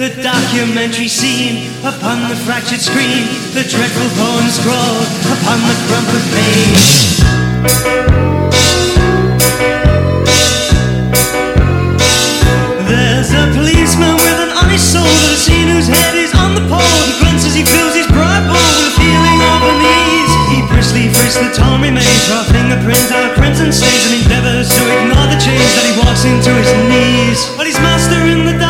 the documentary scene upon the fractured screen, the dreadful poem scrawled upon the crumpled page. There's a policeman with an honest soul that seen whose head is on the pole. He as he fills his bride bowl with a feeling of unease. He briskly frisks the torn remains, raw fingerprints out prints and stains, and endeavors to ignore the change that he walks into his knees. But his master in the dark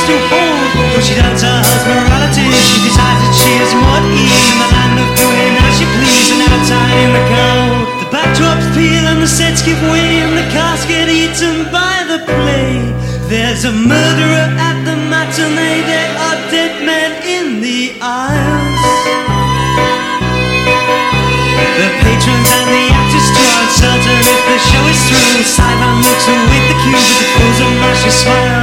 She needs to hold. But she doubts her husband's morality. She decides that she is what ease in the land of doing as she please, and outside in the cold. The backdrops peel and the sets give way, and the cast get eaten by the play. There's a murderer at the matinee. There are dead men in the aisles. The patrons and the actors too are uncertain if the show is through. Sideline looks await the cue with the pose of mercy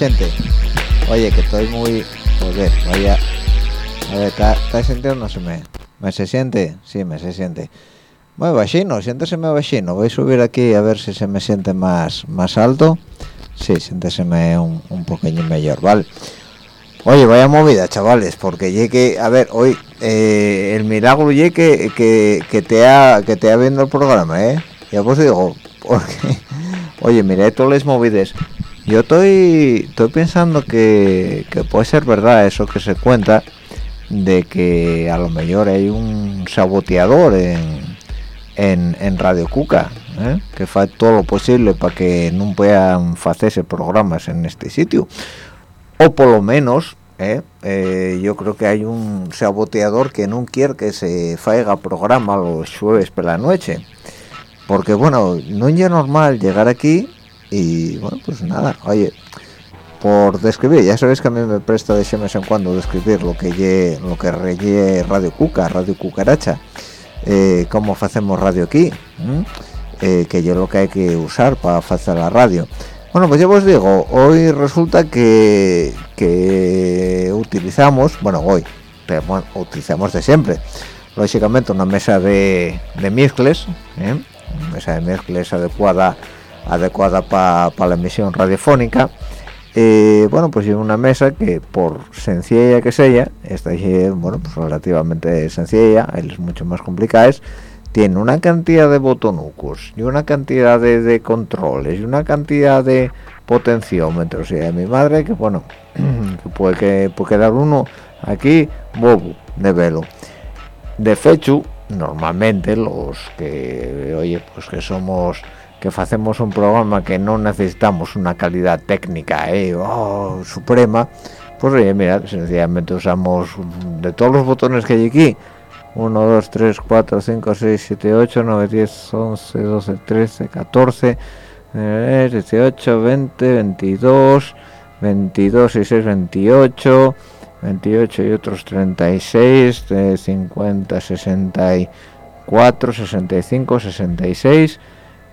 Gente. Oye, que estoy muy... Joder, vaya... A ver, ¿está sintiendo? No se me... ¿Me se siente? Sí, me se siente. Muy bajino, siénteseme bajino. Voy a subir aquí a ver si se me siente más más alto. Sí, siénteseme un, un poquillo mejor, ¿vale? Oye, vaya movida, chavales, porque llegue, a ver, hoy eh, el milagro llegue que, que, te ha que te ha viendo el programa, ¿eh? Ya os digo, porque oye, mira, todas las movidas. Yo estoy estoy pensando que, puede ser verdad eso que se cuenta de que a lo mejor hay un saboteador en, en, en Radio Cuca, ¿eh? que hace todo lo posible para que no puedan hacerse programas en este sitio o por lo menos ¿eh? Eh, yo creo que hay un saboteador que no quiere que se faiga programa los jueves por la noche porque bueno no es normal llegar aquí y bueno pues nada oye por describir ya sabéis que a mí me presta de vez en cuando describir lo que lle, lo que reye Radio Cuca Radio Cucaracha eh, cómo hacemos radio aquí ¿m? Eh, que yo lo que hay que usar para hacer la radio bueno, pues ya os digo, hoy resulta que, que utilizamos, bueno, hoy, pero, bueno, utilizamos de siempre, lógicamente una mesa de, de mezcles, ¿eh? mesa de mezcles adecuada adecuada para la emisión radiofónica. Eh, bueno pues es una mesa que por sencilla que sea esta es bueno pues relativamente sencilla es mucho más complicada tiene una cantidad de botonucos y una cantidad de, controles y una cantidad de potenciómetros. Y de mi madre que bueno puede que puede quedar uno aquí bobo de velo. De fecho normalmente los que oye pues que somos que hacemos un programa que no necesitamos una calidad técnica eh, oh, suprema pues oye mira sencillamente usamos de todos los botones que hay aquí 1, 2, 3, 4, 5, 6, 7, 8, 9, 10, 11, 12, 13, 14 18, 20, 22 22 y 6, 28 28 y otros 36 50, 64 65, 66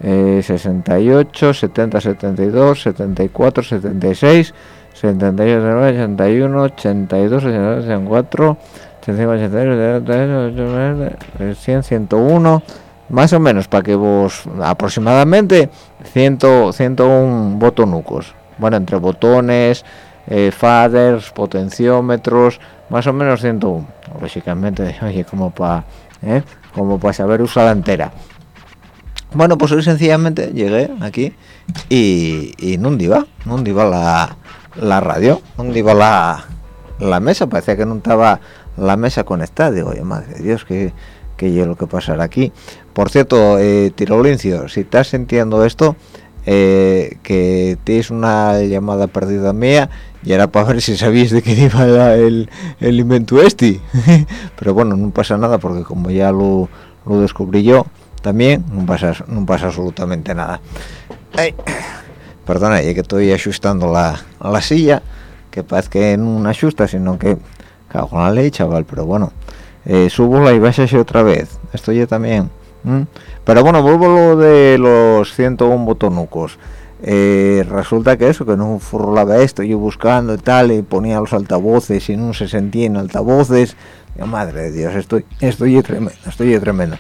68, 70, 72, 74, 76, 78, 81, 82, 84, 85, 100, 101, más o menos, para que vos aproximadamente 100, 101 botonucos. Bueno, entre botones, eh, faders, potenciómetros, más o menos 101. Lógicamente, oye, como para ¿eh? como para saber usar la entera. Bueno, pues hoy sencillamente llegué aquí y, y no iba, no iba la, la radio, no iba la, la mesa, parecía que no estaba la mesa conectada. Digo, oye, madre de Dios, que que lo que pasará aquí. Por cierto, eh, Tirolincio, si estás sintiendo esto, eh, que tienes una llamada perdida mía y era para ver si sabías de qué iba el, el invento este. Pero bueno, no pasa nada porque como ya lo, lo descubrí yo, también no pasa no pasa absolutamente nada. Ay, perdona ya que estoy ajustando la, la silla que parece que no ajusta sino que cago con la ley chaval pero bueno. Eh, subo la y baja otra vez. Esto ya también pero bueno vuelvo lo de los 101 botonucos. Eh, resulta que eso que no furlaba esto yo buscando y tal y ponía los altavoces y no se sentía en altavoces. Madre de dios estoy estoy tremendo estoy tremendo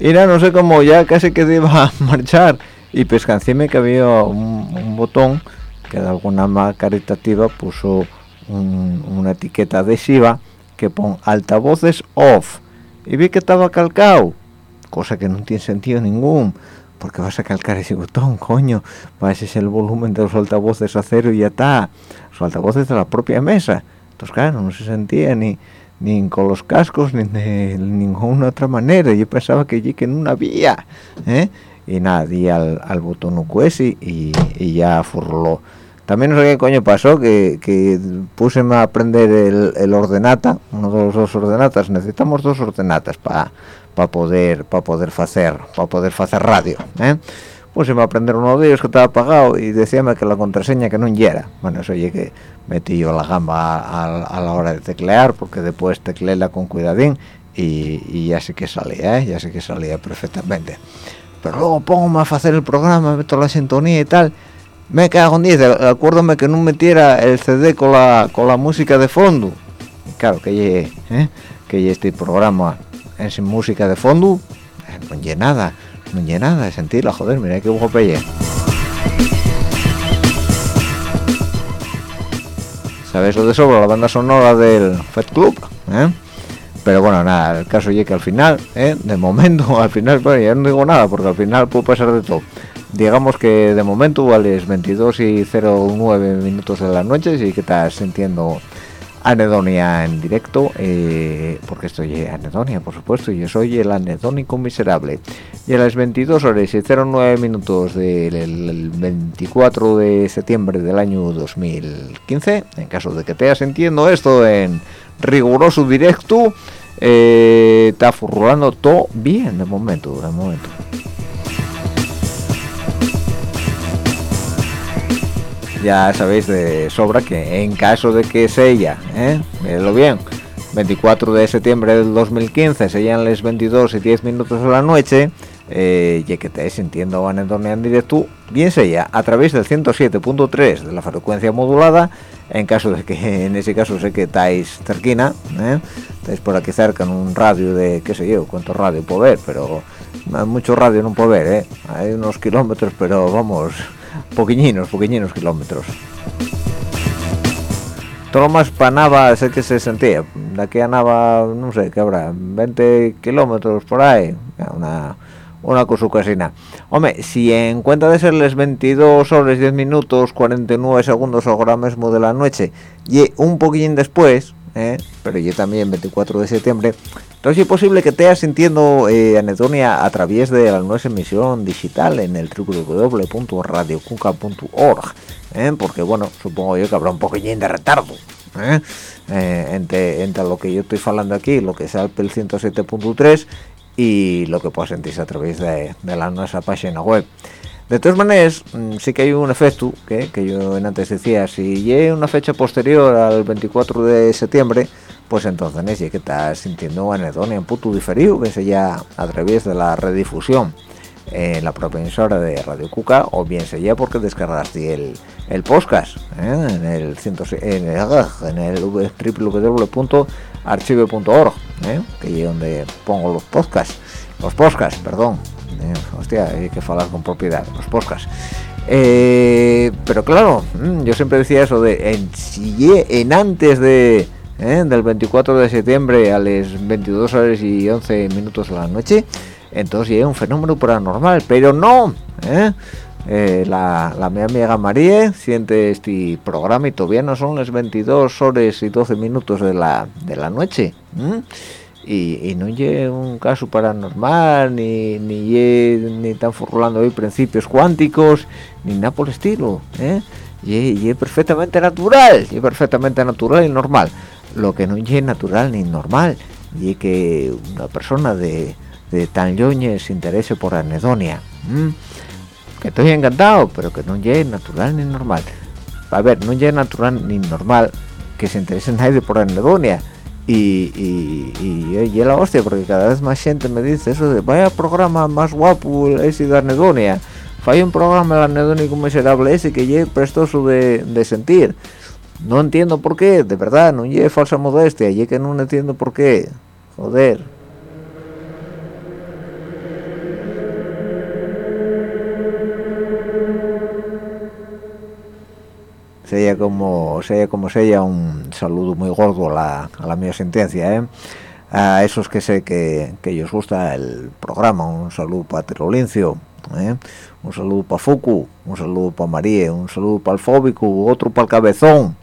Mira, no sé cómo ya casi que iba a marchar. Y pescancime que había un, botón que de alguna más caritativa puso una etiqueta adhesiva que pone altavoces off. Y vi que estaba calcado cosa que no tiene sentido ningún porque vas a calcar ese botón coño. Ese es el volumen de los altavoces a cero y ya está. Los altavoces de la propia mesa. Entonces claro no se sentía ni ni con los cascos ni de ninguna otra manera yo pensaba que allí que no había ¿eh? y nada di al, botón UQS y, y, ya furló también no sé qué coño pasó que, que a aprender el, el, ordenata uno de los dos ordenatas necesitamos dos ordenatas para para poder para poder hacer para poder hacer radio ¿eh? Pues se me aprender uno de ellos que estaba apagado y decíame que la contraseña que no llegara bueno eso oye que metí yo la gamba a, la hora de teclear porque después tecleéla con cuidadín y, ya sé que salía ¿eh? ya sé que salía perfectamente. Pero luego pongo a hacer el programa meto la sintonía y tal. Me cago en 10 acuérdame que no metiera el CD con la con la música de fondo. Claro que llegue ¿eh? que este programa en sin música de fondo eh, no llegue nada hay nada de sentirla, joder, mira qué pelle. ¿Sabéis lo de sobra? La banda sonora del Fed Club, ¿eh? Pero bueno, nada, el caso es que al final, ¿eh? de momento, al final, bueno, ya no digo nada, porque al final puede pasar de todo. Digamos que de momento, vale, es 22 y 09 minutos de la noche, y que estás sintiendo anedonia en directo eh, porque estoy anedonia por supuesto yo soy el anedónico miserable. Y a las 22 horas y 09 minutos del 24 de septiembre del año 2015 en caso de que te estés entiendo esto en riguroso directo eh, está furrulando todo bien de momento de momento ya sabéis de sobra que en caso de que sea, ¿eh? Mírenlo bien, 24 de septiembre del 2015, sean las 22 y 10 minutos de la noche, eh, y que estés sintiendo anedonia en directo, bien sea a través del 107.3 de la frecuencia modulada, en caso de que en ese caso sé que estáis cerquina, ¿eh? estáis por aquí cerca en un radio de, qué sé yo, cuánto radio puedo ver, pero mucho radio no puedo ver, ¿eh? hay unos kilómetros, pero vamos, poquiñinos, poquiñinos kilómetros. Todo más para Nava sé que se sentía, de aquí a Nava, no sé, qué habrá, 20 kilómetros por ahí, una una cosa casina. Hombre, si en cuenta de ser las 22 horas 10 minutos 49 segundos ahora mismo de la noche y un poquillín después, ¿eh? pero yo también 24 de septiembre, entonces es posible que te sintiendo eh, anedonia a través de la nueva emisión digital en el www.radiocuca.org, ¿eh? porque bueno, supongo yo que habrá un poquillín de retardo. ¿eh? entre, entre lo que yo estoy hablando aquí, lo que es el 107.3 y lo que puedo sentirse a través de, la nuestra página web. De todas maneras, mm, sí que hay un efecto que, que yo antes decía, si llega una fecha posterior al 24 de septiembre, pues entonces ya que estás sintiendo anedonia en puto diferido, que ya a través de la redifusión en la propia emisora de Radio Cuca, o bien sea porque descargaste el, el podcast ¿eh? en el, en el, en el www.archive.org ¿eh? que es donde pongo los podcasts los podcasts perdón eh, hostia hay que hablar con propiedad los podcasts. Eh, pero claro mm, yo siempre decía eso de en, en antes de del 24 de septiembre a las 22 horas y 11 minutos de la noche entonces es un fenómeno paranormal pero no la, la mi amiga María siente este programa y todavía no son las 22 horas y 12 minutos de la, de la noche y, no lleve un caso paranormal ni ni ni tan formulando hoy principios cuánticos ni nada por el estilo ¿eh? y, es perfectamente natural y perfectamente natural y normal. Lo que no es natural ni normal y que una persona de, de tan yoñe se interese por anedonia que estoy encantado pero que no es natural ni normal. A ver no es natural ni normal que se interese nadie por anedonia y, y, y, la hostia porque cada vez más gente me dice eso de vaya programa más guapo ese de anedonia falla un programa de anedónico miserable ese que lleve prestoso de, sentir. No entiendo por qué de verdad no lleve falsa modestia y que no entiendo por qué. Joder sería como sea como sea un saludo muy gordo a la, a la mi sentencia ¿eh? a esos que sé que, que ellos gusta el programa un saludo para Terolincio ¿eh? un saludo para Fuku un saludo para María un saludo para el Fóbico otro para el Cabezón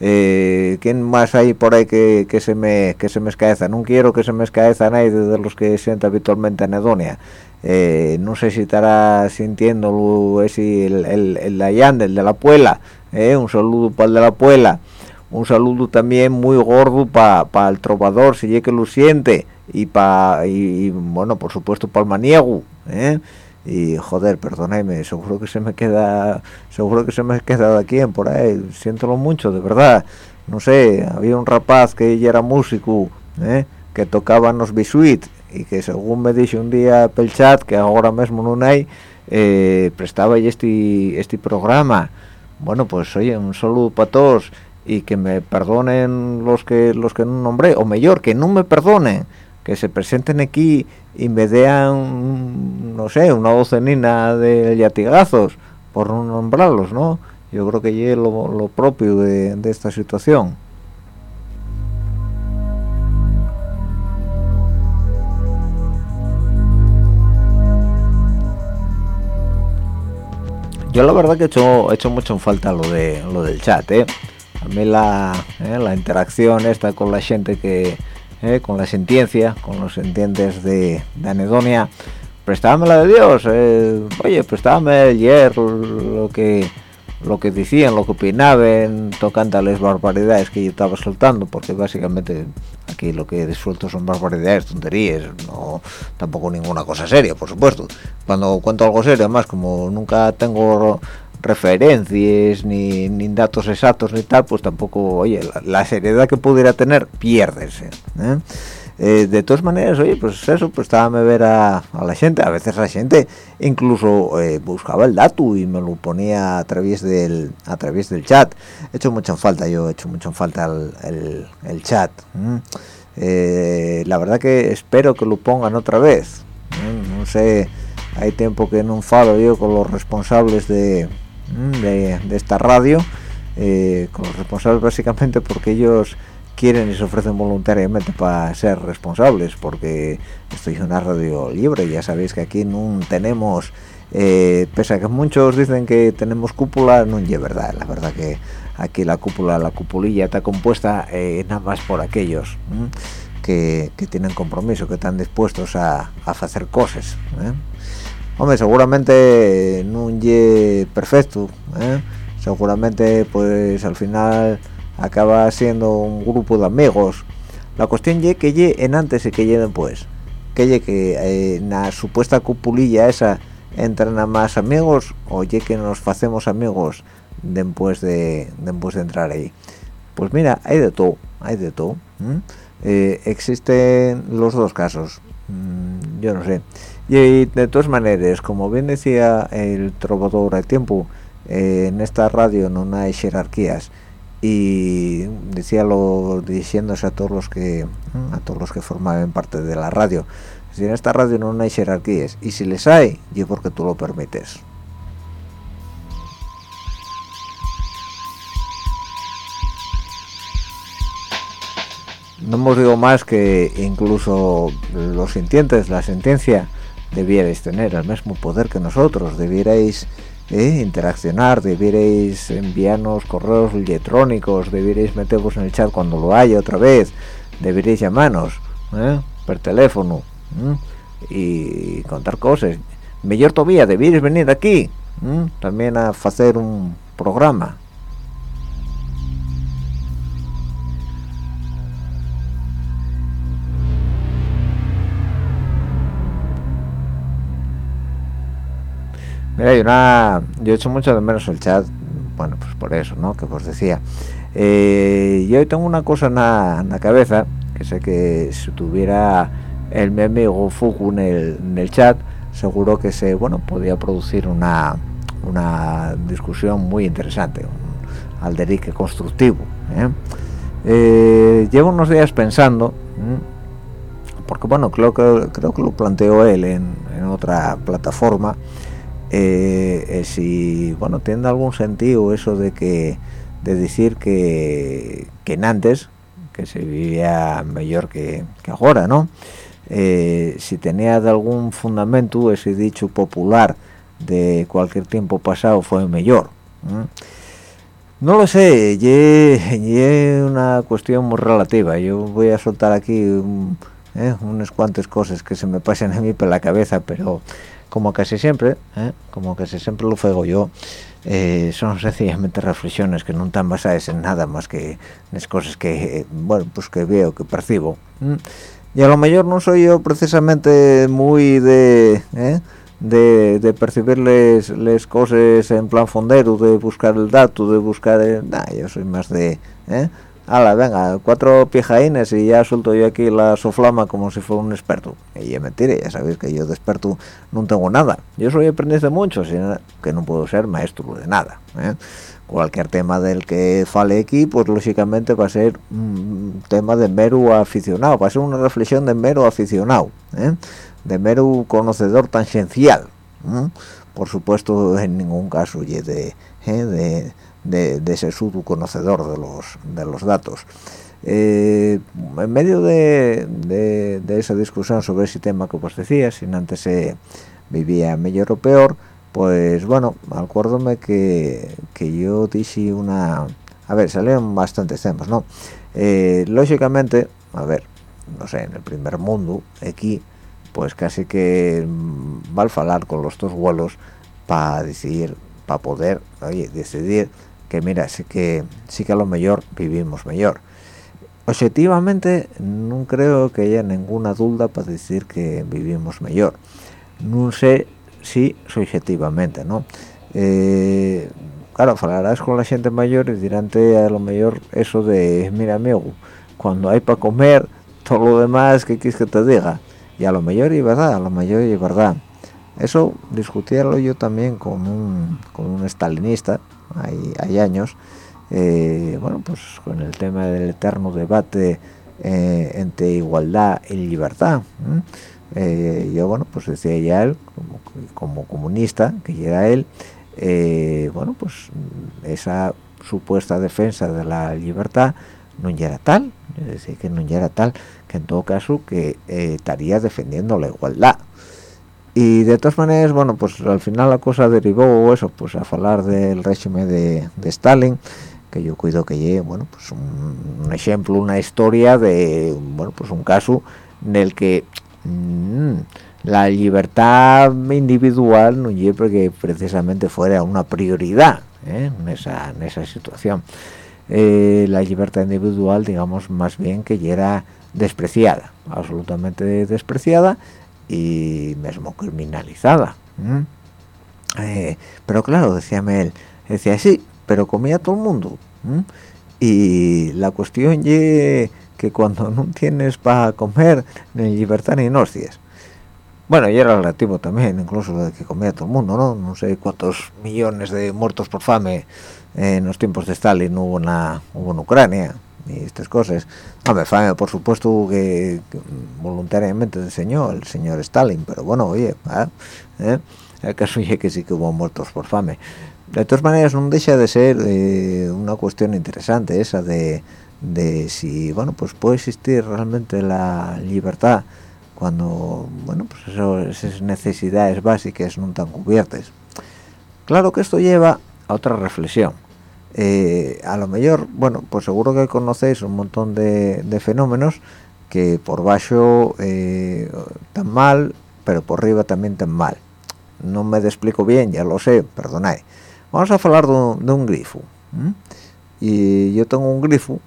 ¿eh? ¿quién más hay por ahí que, que, se me que se me escaeza? no quiero que se me escaeza nadie de los que sienta habitualmente anedonia eh, no sé si estará sintiendo ese, el, el, el, el de la Puela, eh, un saludo para el de la Puela, un saludo también muy gordo para el trovador, si es que lo siente, y para, y, bueno, por supuesto para el maniego, eh, y joder, perdóneme, seguro que se me queda, seguro que se me queda de aquí por ahí, siéntolo mucho, de verdad, no sé, había un rapaz que ya era músico, que tocaba en los bisuit y que según me dice un día pel chat que ahora mismo no hay eh, prestaba este este programa. Bueno pues oye un saludo para todos y que me perdonen los que los que no nombré o mejor que no me perdonen que se presenten aquí y me den no sé una docenina de latigazos por no nombrarlos no yo creo que es lo, propio de esta situación yo la verdad que he hecho, hecho mucho en falta lo de lo del chat ¿eh? a mí la, ¿eh? la interacción esta con la gente que ¿eh? con la sentencia con los entiendes de, de anedonia prestábame la de Dios oye prestábame ayer lo que lo que decían, lo que opinaban, tocando las barbaridades que yo estaba soltando, porque básicamente aquí lo que suelto son barbaridades, tonterías, no tampoco ninguna cosa seria, por supuesto. Cuando cuento algo serio, además, como nunca tengo referencias ni, ni datos exactos ni tal, pues tampoco, oye, la, seriedad que pudiera tener, piérdese. ¿eh? Eh, de todas maneras, oye, pues eso, pues estaba a ver a, la gente, a veces la gente incluso eh, buscaba el dato y me lo ponía a través del a través del chat. He hecho mucha falta, yo he hecho mucha falta el, el, chat. Eh, la verdad que espero que lo pongan otra vez. No sé, hay tiempo que no falo yo con los responsables de, de, de esta radio, con los responsables básicamente porque ellos quieren y se ofrecen voluntariamente para ser responsables porque estoy en una radio libre ya sabéis que aquí no tenemos eh, pese a que muchos dicen que tenemos cúpula no es verdad. La verdad que aquí la cúpula la cupulilla está compuesta eh, nada más por aquellos que, tienen compromiso que están dispuestos a, hacer cosas ¿eh? hombre seguramente no es perfecto seguramente pues al final acaba siendo un grupo de amigos. La cuestión ye que ye en antes y que ye después. Que ye que eh, supuesta cupulilla esa entran a más amigos o ye que nos hacemos amigos después de después de entrar ahí. Pues mira hay de todo hay de todo eh, existen los dos casos mm, yo no sé. Y de todas maneras como bien decía el trovador al tiempo eh, en esta radio no hay jerarquías y decíalo diciéndose a todos los que a todos los que formaban parte de la radio. Si en esta radio no hay jerarquías y si les hay yo porque tú lo permites. No os digo más que incluso los sintientes la sentencia debierais tener el mismo poder que nosotros debierais ¿eh? interaccionar, debierais enviarnos correos electrónicos, debierais meteros en el chat cuando lo haya otra vez, deberíais llamarnos ¿eh? por teléfono y contar cosas. Mejor todavía, debierais venir aquí también a hacer un programa. Mira, yo, hecho mucho de menos el chat, bueno, pues por eso, ¿no? Que os decía. Eh, yo tengo una cosa en la, cabeza, que sé que si tuviera el mi amigo Fuku en el, chat, seguro que se, bueno, podía producir una, una discusión muy interesante, un alderique constructivo. ¿eh? Eh, llevo unos días pensando, porque bueno, creo que, creo que lo planteó él en otra plataforma, eh, eh, si bueno tiene algún sentido eso de que de decir que, que antes que se vivía mejor que, ahora no eh, si tenía de algún fundamento ese dicho popular de cualquier tiempo pasado fue mejor no lo sé es una cuestión muy relativa. Yo voy a soltar aquí unas cuantas cosas que se me pasan a mí por la cabeza pero como casi siempre, ¿eh? como casi siempre lo fuego yo, eh, son sencillamente reflexiones que no están basadas en nada más que en las cosas que, bueno, pues que veo, que percibo. Y a lo mejor no soy yo precisamente muy de... ¿eh? De, de, percibir las cosas en plan fondero, de buscar el dato, de buscar... El, nah, yo soy más de... ¿eh? ala, venga, cuatro pijaines y ya suelto yo aquí la soflama como si fuera un experto. Y es mentira, ya sabéis que yo de experto no tengo nada. Yo soy aprendiz de mucho, sino que no puedo ser maestro de nada. ¿eh? Cualquier tema del que fale aquí, pues lógicamente va a ser un tema de mero aficionado, va a ser una reflexión de mero aficionado, ¿eh? de mero conocedor tangencial. ¿eh? Por supuesto, en ningún caso de, de de, ese ser conocedor de los, de los datos. Eh, en medio de, de, esa discusión sobre ese tema que os decía, si antes se vivía mejor o peor, pues bueno, acuérdome que, que yo dije una... A ver, salieron bastantes temas, ¿no? Eh, lógicamente, a ver, no sé, en el primer mundo, aquí, pues casi que va a hablar con los dos vuelos para decidir, para poder, decidir que mira, sí que sí que a lo mejor vivimos mejor. Objetivamente, no creo que haya ninguna duda para decir que vivimos mejor. No sé si subjetivamente, ¿no? Eh, claro, hablarás con la gente mayor y dirán a lo mejor eso de, mira amigo, cuando hay para comer, todo lo demás que quieres que te diga y a lo mejor y verdad a lo mejor y verdad eso discutíalo yo también con un, con un stalinista hay, hay años eh, bueno pues con el tema del eterno debate eh, entre igualdad y libertad eh, yo bueno pues decía ya él como, comunista que era él bueno pues esa supuesta defensa de la libertad no era tal es decir que no era tal que en todo caso que estaría defendiendo la igualdad y de todas maneras bueno pues al final la cosa derivó eso pues a hablar del régimen de, Stalin que yo cuido que llegue bueno pues un, ejemplo una historia de bueno pues un caso en el que mm, la libertad individual no lleve porque precisamente fuera una prioridad ¿eh? en esa en esa situación eh, la libertad individual digamos más bien que ya era despreciada absolutamente despreciada y mismo criminalizada eh, pero claro decíame él decía sí pero comía todo el mundo y la cuestión es que cuando no tienes para comer ni libertad ni hostias bueno y era relativo también incluso lo de que comía todo el mundo no no sé cuántos millones de muertos por fame en los tiempos de Stalin hubo, una, hubo en Ucrania y estas cosas. Hombre, fame, por supuesto que, voluntariamente enseñó el señor Stalin, pero bueno, oye, ¿eh? el caso es que sí que hubo muertos por fame. De todas maneras, no deja de ser eh, una cuestión interesante esa de, de si, bueno, pues puede existir realmente la libertad cuando, bueno, pues eso, esas necesidades básicas no están cubiertas. Claro que esto lleva a otra reflexión eh, a lo mejor, bueno, pues seguro que conocéis un montón de, fenómenos que por bajo eh, tan mal, pero por arriba también tan mal. No me explico bien, ya lo sé, perdonad. Vamos a hablar de un, grifo. Y yo tengo un grifo,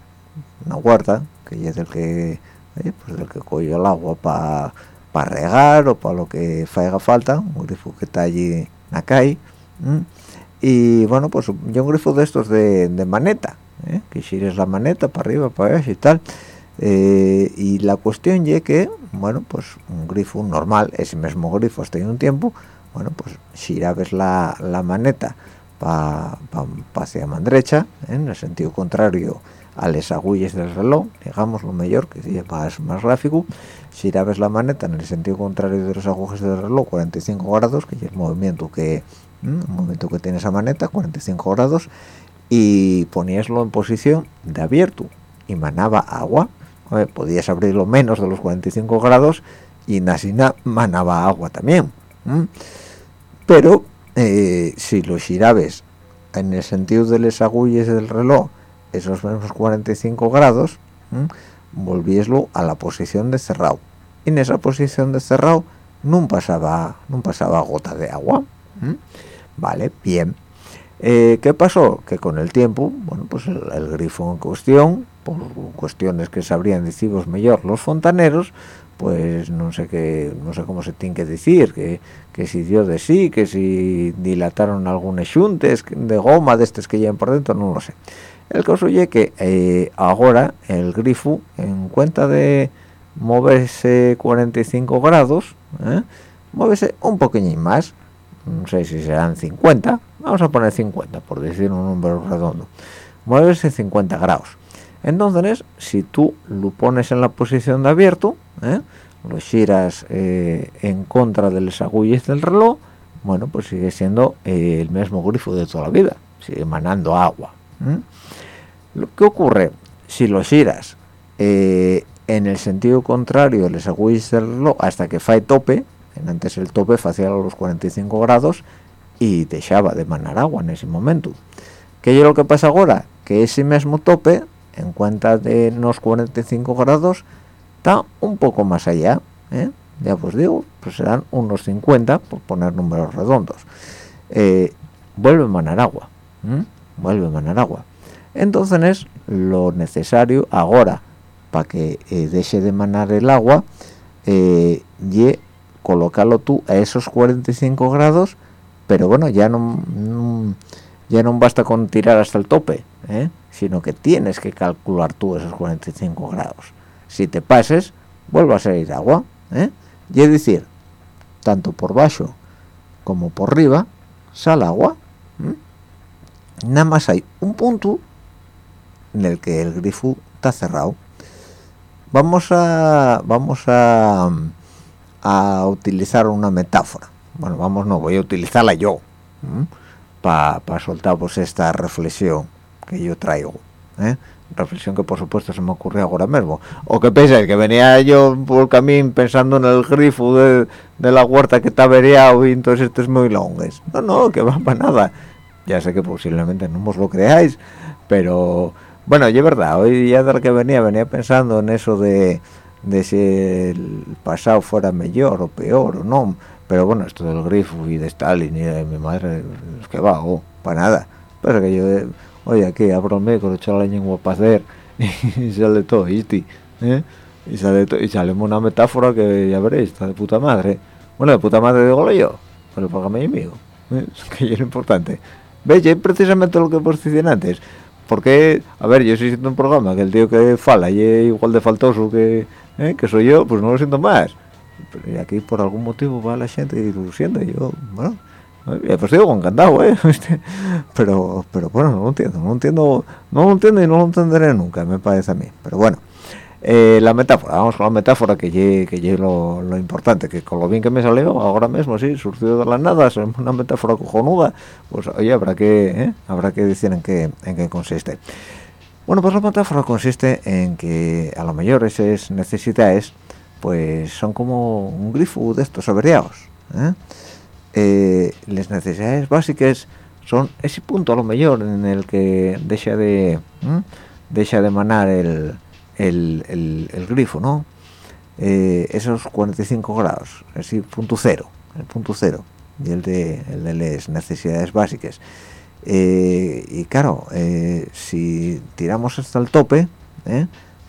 una guarda, que es del que, pues del que cojo el agua para regar o para lo que haga falta, un grifo que está allí en la calle y bueno pues yo un grifo de estos de, maneta ¿eh? que gires la maneta para arriba para abajo y tal eh, y la cuestión es que bueno pues un grifo normal ese mismo grifo hasta un tiempo bueno pues girabes la, la maneta para pa, hacia la derecha ¿eh? en el sentido contrario a las agullas del reloj digamos lo mejor que es más, más gráfico girabes la maneta en el sentido contrario de los agujas del reloj 45 grados que es el movimiento que un momento que tienes esa maneta 45 grados y poníaslo en posición de abierto. Y manaba agua. Podías abrirlo menos de los 45 grados y Nasina manaba agua también pero eh, si lo girabes en el sentido de las agullas del reloj esos menos 45 grados volvíeslo a la posición de cerrado. En esa posición de cerrado no pasaba no pasaba gota de agua Vale, bien. Eh, ¿Qué pasó? Que con el tiempo, bueno, pues el, grifo en cuestión, por cuestiones que sabrían deciros mejor los fontaneros, pues no sé qué, no sé cómo se tiene que decir, que, que si dio de sí, que si dilataron algunos chuntes de goma de estos que llevan por dentro, no lo sé. El caso es que eh, ahora el grifo, en cuenta de moverse 45 grados, ¿eh? un poquillín más, no sé si serán 50 vamos a poner 50 por decir un número redondo. Mueves 50 grados. Entonces si tú lo pones en la posición de abierto ¿eh? lo giras eh, en contra de las agullas del reloj bueno pues sigue siendo eh, el mismo grifo de toda la vida. Sigue emanando agua lo que ocurre si lo giras en el sentido contrario de las agullas del reloj hasta que fae tope antes el tope hacía los 45 grados y dejaba de manar agua en ese momento ¿qué es lo que pasa ahora? que ese mismo tope en cuenta de los 45 grados está un poco más allá ¿eh? ya pues digo pues serán unos 50 por poner números redondos eh, vuelve a manar agua vuelve a manar agua entonces lo necesario ahora para que eh, deje de manar el agua y colocarlo tú a esos 45 grados pero bueno ya no, ya no basta con tirar hasta el tope ¿eh? sino que tienes que calcular tú esos 45 grados si te pases vuelve a salir agua ¿eh? y es decir tanto por bajo como por arriba sale agua nada más hay un punto en el que el grifo está cerrado vamos a vamos a, a utilizar una metáfora. Bueno vamos no voy a utilizarla yo para soltar pues esta reflexión que yo traigo ¿eh? reflexión que por supuesto se me ocurrió ahora mismo. O que pensáis que venía yo por el camino pensando en el grifo de, la huerta que está averiado y entonces esto es muy longues no no que va para nada. Ya sé que posiblemente no os lo creáis pero bueno y es verdad hoy ya de que venía venía pensando en eso de de si el pasado fuera mejor o peor o no pero bueno esto del grifo y de Stalin y de mi madre es que va oh, para nada pero que yo oye aquí abro el micro echo la lengua para hacer y sale todo ¿sí? ¿eh? y sale y sale una metáfora que ya veréis está de puta madre bueno de puta madre digo yo pero págame amigo ¿eh? que es importante veis es precisamente lo que vos decían antes porque a ver yo estoy siendo un programa que el tío que fala y es igual de faltoso que ¿eh? que soy yo pues no lo siento más y aquí por algún motivo va la gente y y yo bueno pues digo encantado ¿eh? Este, pero pero bueno no lo entiendo no lo entiendo no lo entiendo y no lo entenderé nunca me parece a mí pero bueno eh, la metáfora vamos con la metáfora que llegue que lo, lo, importante que con lo bien que me salió ahora mismo sí surgió de la nada es una metáfora cojonuda pues oye habrá que ¿eh? habrá que decir en qué en qué consiste bueno pues la metáfora consiste en que a lo mejor esas necesidades pues son como un grifo de estos averiados ¿eh? Eh, las necesidades básicas son ese punto a lo mejor en el que deja de deja de manar el, grifo no eh, esos 45 grados así punto cero el punto cero y el de las necesidades básicas y claro si tiramos hasta el tope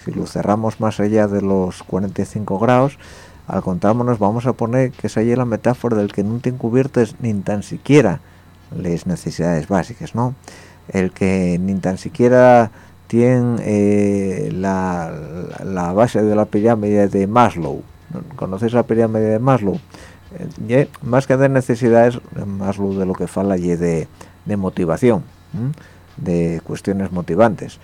si lo cerramos más allá de los 45 grados al contármonos vamos a poner que esa es la metáfora del que no tiene cubiertas ni tan siquiera las necesidades básicas no el que ni tan siquiera tiene eh, la, base de la pirámide de Maslow ¿conocéis la pirámide de Maslow? Eh, más que de necesidades Maslow de lo que fala y de, de motivación de cuestiones motivantes.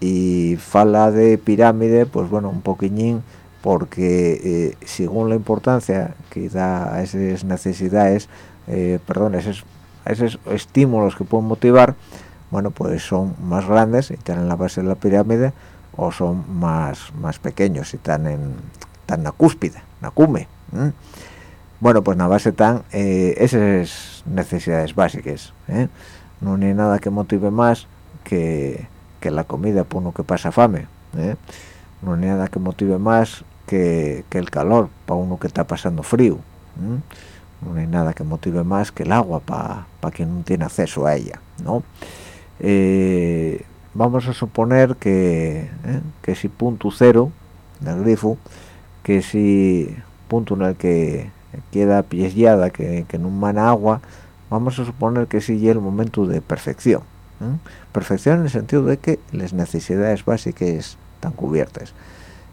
Y fala de pirámide pues bueno un poquillín porque eh, según la importancia que da a esas necesidades eh, perdón esos, esos estímulos que pueden motivar bueno pues son más grandes y están en la base de la pirámide o son más más pequeños y están en tan la cúspide la cume bueno pues la base están eh, esas necesidades básicas no hay nada que motive más que que la comida por uno que pasa fame ¿eh? no hay nada que motive más que, el calor para uno que está pasando frío no hay nada que motive más que el agua para quien no tiene acceso a ella no eh, vamos a suponer que ¿eh? que si punto cero del grifo que si punto en el que queda piesllada que, que no mana agua vamos a suponer que si llega el momento de perfección perfección en el sentido de que las necesidades básicas están cubiertas.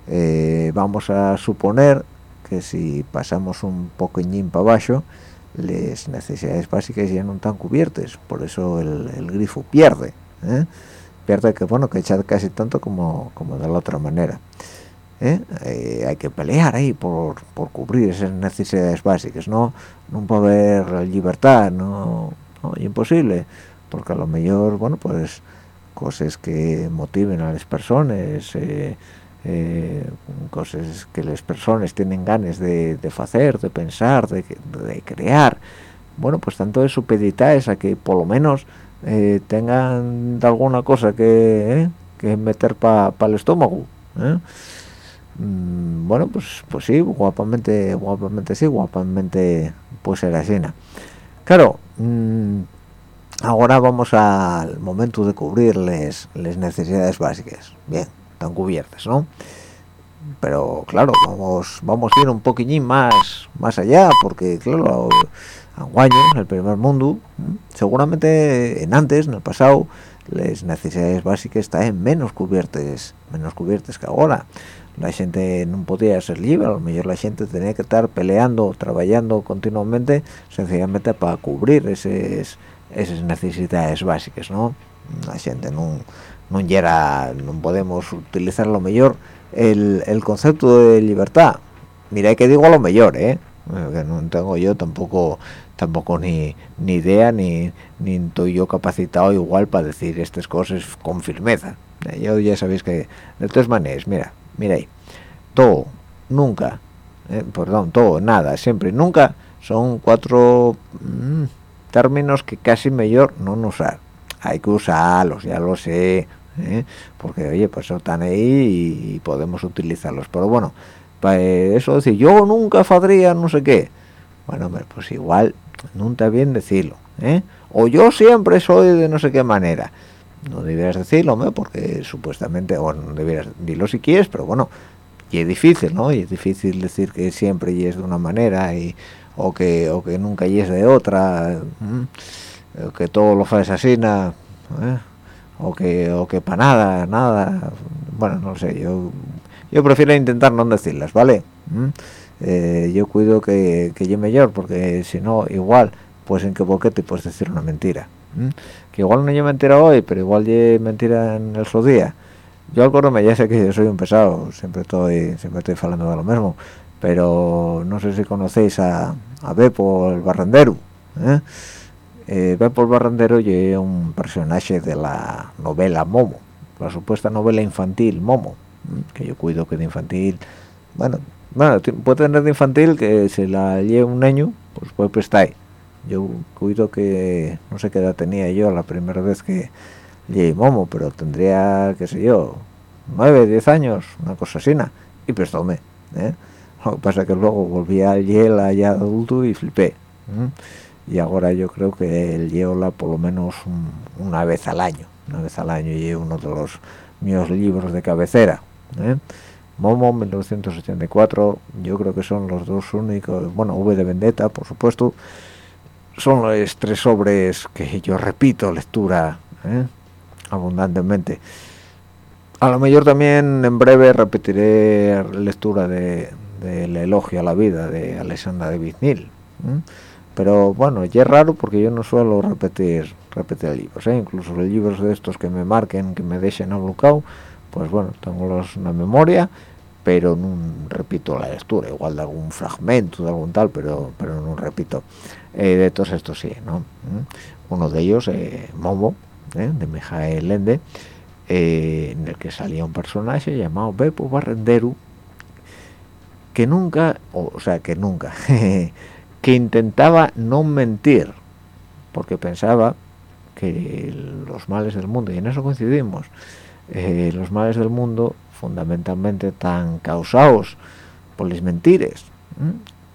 Eh, vamos a suponer que si pasamos un poqueñín para abajo las necesidades básicas ya no están cubiertas por eso el, grifo pierde ¿eh? pierde que bueno que echar casi tanto como, como de la otra manera ¿eh? hay que pelear ahí por, por, cubrir esas necesidades básicas no no puede haber libertad no, no imposible porque a lo mejor bueno pues cosas que motiven a las personas eh, eh, cosas que las personas tienen ganas de, de hacer de pensar de, crear. Bueno pues tanto es supeditar a que por lo menos eh, tengan alguna cosa que, que meter para el estómago mm, bueno pues pues sí guapamente guapamente sí guapamente puede ser así claro mm, ahora vamos al momento de cubrir las necesidades básicas. Bien están cubiertas no pero claro vamos vamos a ir un poquillín más más allá porque claro aguaño en el primer mundo seguramente en antes en el pasado las necesidades básicas están menos cubiertas menos cubiertas que ahora la gente no podía ser libre a lo mejor la gente tenía que estar peleando trabajando continuamente sencillamente para cubrir esas esas necesidades básicas no la gente no no no podemos utilizar lo mejor el, el concepto de libertad. Mira que digo lo mejor eh que no tengo yo tampoco tampoco ni, ni idea ni, ni estoy yo capacitado igual para decir estas cosas con firmeza. Yo ya sabéis que de todas maneras mira mira ahí. Todo nunca eh, perdón todo nada siempre nunca son cuatro mm, términos que casi mejor no usar. Hay que usarlos ya lo sé ¿eh? porque oye pues están ahí y, podemos utilizarlos. Pero bueno para eso decir yo nunca fadría no sé qué. Bueno pues igual nunca bien decirlo ¿eh? o yo siempre soy de no sé qué manera no deberías decirlo porque supuestamente o no deberías decirlo si quieres pero bueno y es difícil no y es difícil decir que siempre y es de una manera y o que o que nunca y es de otra que todo lo haces así ¿eh? o que o que para nada nada bueno no sé yo yo prefiero intentar no decirlas vale eh, yo cuido que, que yo mejor porque si no igual pues en qué boquete puedes decir una mentira que igual no es mentira hoy pero igual es mentira en el su día yo me ya sé que yo soy un pesado siempre estoy siempre estoy hablando de lo mismo pero no sé si conocéis a, a Beppo el barrendero ¿eh? eh Beppo el barrendero es un personaje de la novela Momo la supuesta novela infantil Momo que yo cuido que de infantil bueno bueno, puede tener de infantil que se la lleve un año, pues puede prestar. Yo cuido que, no sé qué edad tenía yo la primera vez que llegué Momo, pero tendría, qué sé yo, nueve, diez años, una cosa así, y prestóme. ¿eh? Lo que pasa que luego volví al Yela ya adulto y flipé. Y ahora yo creo que el la por lo menos una vez al año, una vez al año, y uno de los míos libros de cabecera. ¿eh? Momo 1984 yo creo que son los dos únicos bueno V de Vendetta por supuesto son los tres sobres que yo repito lectura ¿eh? abundantemente a lo mejor también en breve repetiré lectura de, El elogio a la vida de Alexandra de Biznil ¿eh? pero bueno ya es raro porque yo no suelo repetir repetir libros ¿eh? incluso los libros de estos que me marquen que me dejen ablocado pues bueno, tengo los, una memoria, pero no repito la lectura, igual de algún fragmento, de algún tal, pero pero no repito. Eh, de todos estos sí, ¿no? ¿Mm? Uno de ellos, eh, Momo, ¿eh? de Mijael Lende, en el que salía un personaje llamado Beppo Barrenderu, que nunca, o, sea, que nunca, que intentaba no mentir, porque pensaba que los males del mundo, y en eso coincidimos, eh, los males del mundo fundamentalmente tan causados por las mentiras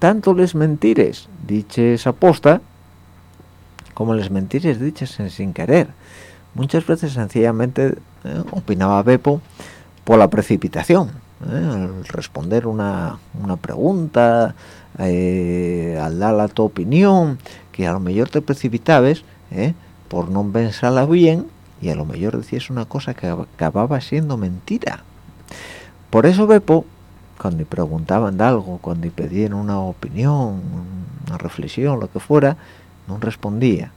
tanto les mentires diches aposta como les mentiras dichas sin querer muchas veces sencillamente eh, opinaba Beppo por la precipitación eh, al responder una, una pregunta al dar la tu opinión que a lo mejor te precipitabas por no pensarla bien y a lo mejor decías una cosa que acababa siendo mentira. Por eso Bepo, cuando preguntaban de algo, cuando pedían una opinión, una reflexión, lo que fuera, no respondía.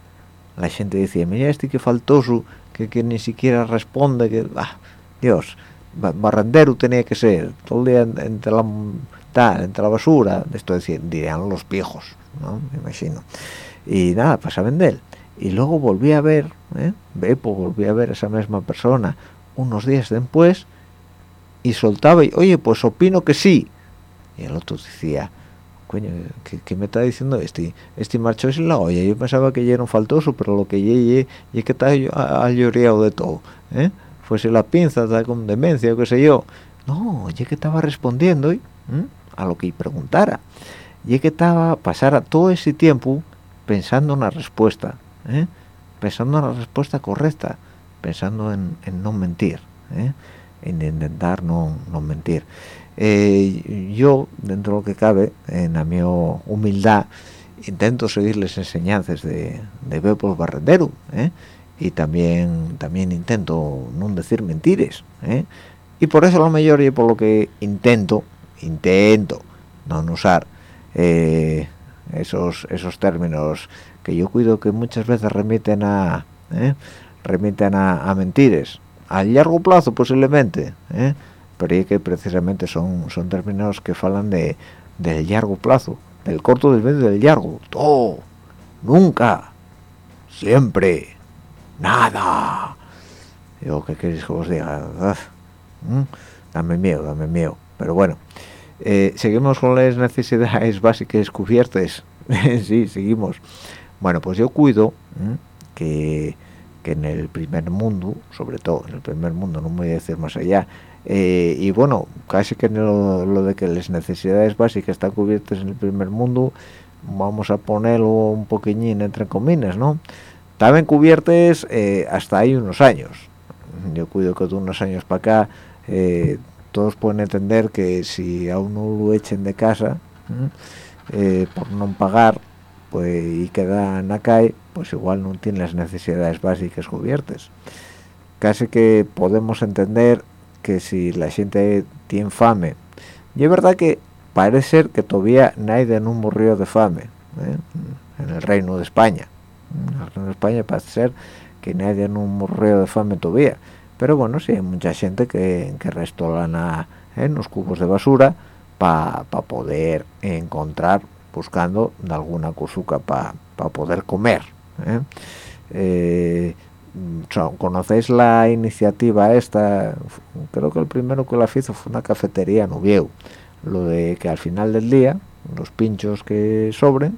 La gente decía, mira este que faltoso, que, que ni siquiera responde, que, ah, Dios, barrendero tenía que ser, todo el día entre la, entre la basura, esto decían, dirían los viejos, ¿no? Me imagino. Y nada, pasaban de él y luego volví a ver, ¿eh? Bepo, volví a ver a esa misma persona unos días después y soltaba y, oye, pues opino que sí. Y el otro decía, coño, ¿qué, me está diciendo este? Este marchó sin la olla, yo pensaba que ya era un faltoso, pero lo que ya y que está lloriado de todo, ¿eh? Fuese la pinza, está con demencia o qué sé yo. No, ya que estaba respondiendo ¿eh? a lo que preguntara. Y que estaba, pasara todo ese tiempo pensando una respuesta ¿eh? pensando en la respuesta correcta, pensando en, no mentir, ¿eh? En intentar no, mentir. Eh, yo, dentro de lo que cabe, en la mi humildad, intento seguir las enseñanzas de, de Bepos Barrendero, y también también intento no decir mentiras, y por eso lo mejor y por lo que intento intento no usar eh, esos esos términos que yo cuido que muchas veces remiten a ¿eh? remiten a, mentires a largo plazo posiblemente ¿eh? pero es que precisamente son son términos que falan de del largo plazo del corto del medio del largo. Todo. Nunca. Siempre. Nada. Yo qué queréis que os diga ¿Mm? dame miedo dame miedo. Pero bueno eh, seguimos con las necesidades básicas cubiertas sí seguimos. Bueno pues yo cuido que, que, en el primer mundo sobre todo en el primer mundo no voy a decir más allá eh, y bueno casi que lo, lo, de que las necesidades básicas están cubiertas en el primer mundo vamos a ponerlo un poquillín entre comillas no estaban cubiertas eh, hasta ahí unos años. Yo cuido que de unos años para acá eh, todos pueden entender que si a uno lo echen de casa eh, por no pagar pues y queda en la calle pues igual no tiene las necesidades básicas cubiertas. Casi que podemos entender que si la gente tiene fame y es verdad que parece ser que todavía nadie no murió de fame ¿eh? en el reino de España. En el reino de España parece ser que nadie no murió de fame todavía. Pero bueno sí hay mucha gente que, que restauran en los cubos de basura para pa poder encontrar buscando alguna cosuca para pa poder comer ¿eh? Eh, conocéis la iniciativa esta creo que el primero que la hizo fue una cafetería en Ubieu lo de que al final del día los pinchos que sobren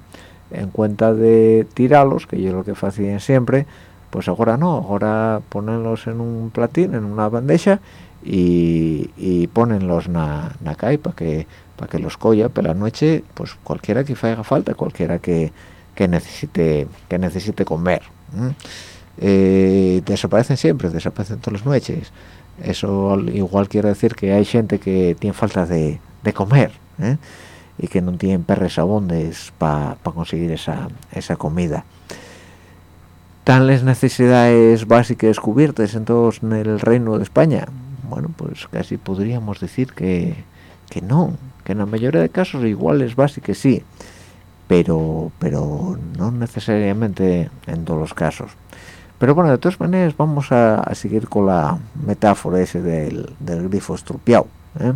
en cuenta de tirarlos que yo lo que hacían siempre pues ahora no ahora ponerlos en un platín en una bandeja y, y ponenlos na calle para que para que los colla pero la noche pues cualquiera que haga falta cualquiera que, que necesite que necesite comer eh, desaparecen siempre desaparecen todas las noches eso igual quiere decir que hay gente que tiene falta de, de comer ¿eh? y que no tienen perres abondes para pa conseguir esa, esa comida ¿Están las necesidades básicas cubiertas en todos en el reino de España? Bueno, pues casi podríamos decir que, que no, que en la mayoría de casos iguales básicas sí, pero, pero no necesariamente en todos los casos. Pero bueno, de todas maneras vamos a, seguir con la metáfora ese del, del grifo estropeado. ¿eh?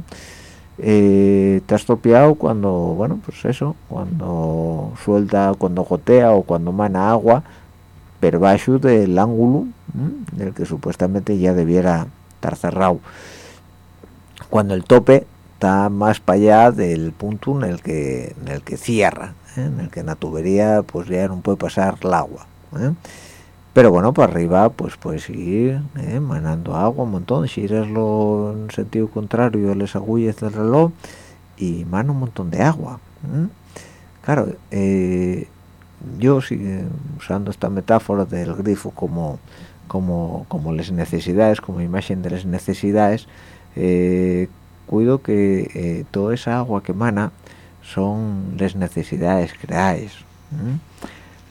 ¿eh? está estropeado cuando, bueno, pues eso, cuando suelta, cuando gotea o cuando mana agua, pero bajo del ángulo del que supuestamente ya debiera estar cerrado cuando el tope está más para allá del punto en el que en el que cierra ¿eh? en el que en la tubería pues ya no puede pasar el agua ¿eh? pero bueno para arriba pues puede seguir ¿eh? manando agua un montón si eres lo en sentido contrario de las agullas del reloj y mana un montón de agua claro yo sigue usando esta metáfora del grifo como como como las necesidades como imagen de las necesidades cuido que eh, toda esa agua que emana son las necesidades creáis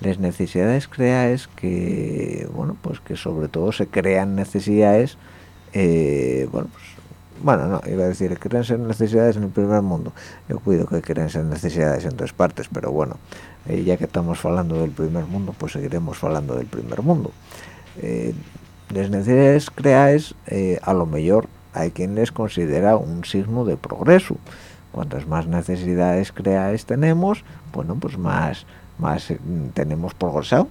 las necesidades creáis que bueno pues que sobre todo se crean necesidades eh, bueno pues bueno, no, iba a decir, creen ser necesidades en el primer mundo. Yo cuido que creen ser necesidades en tres partes, pero bueno, eh, ya que estamos hablando del primer mundo pues seguiremos hablando del primer mundo las necesidades creáis a lo mejor hay quien les considera un signo de progreso. Cuantas más necesidades creáis tenemos bueno pues más más tenemos progresado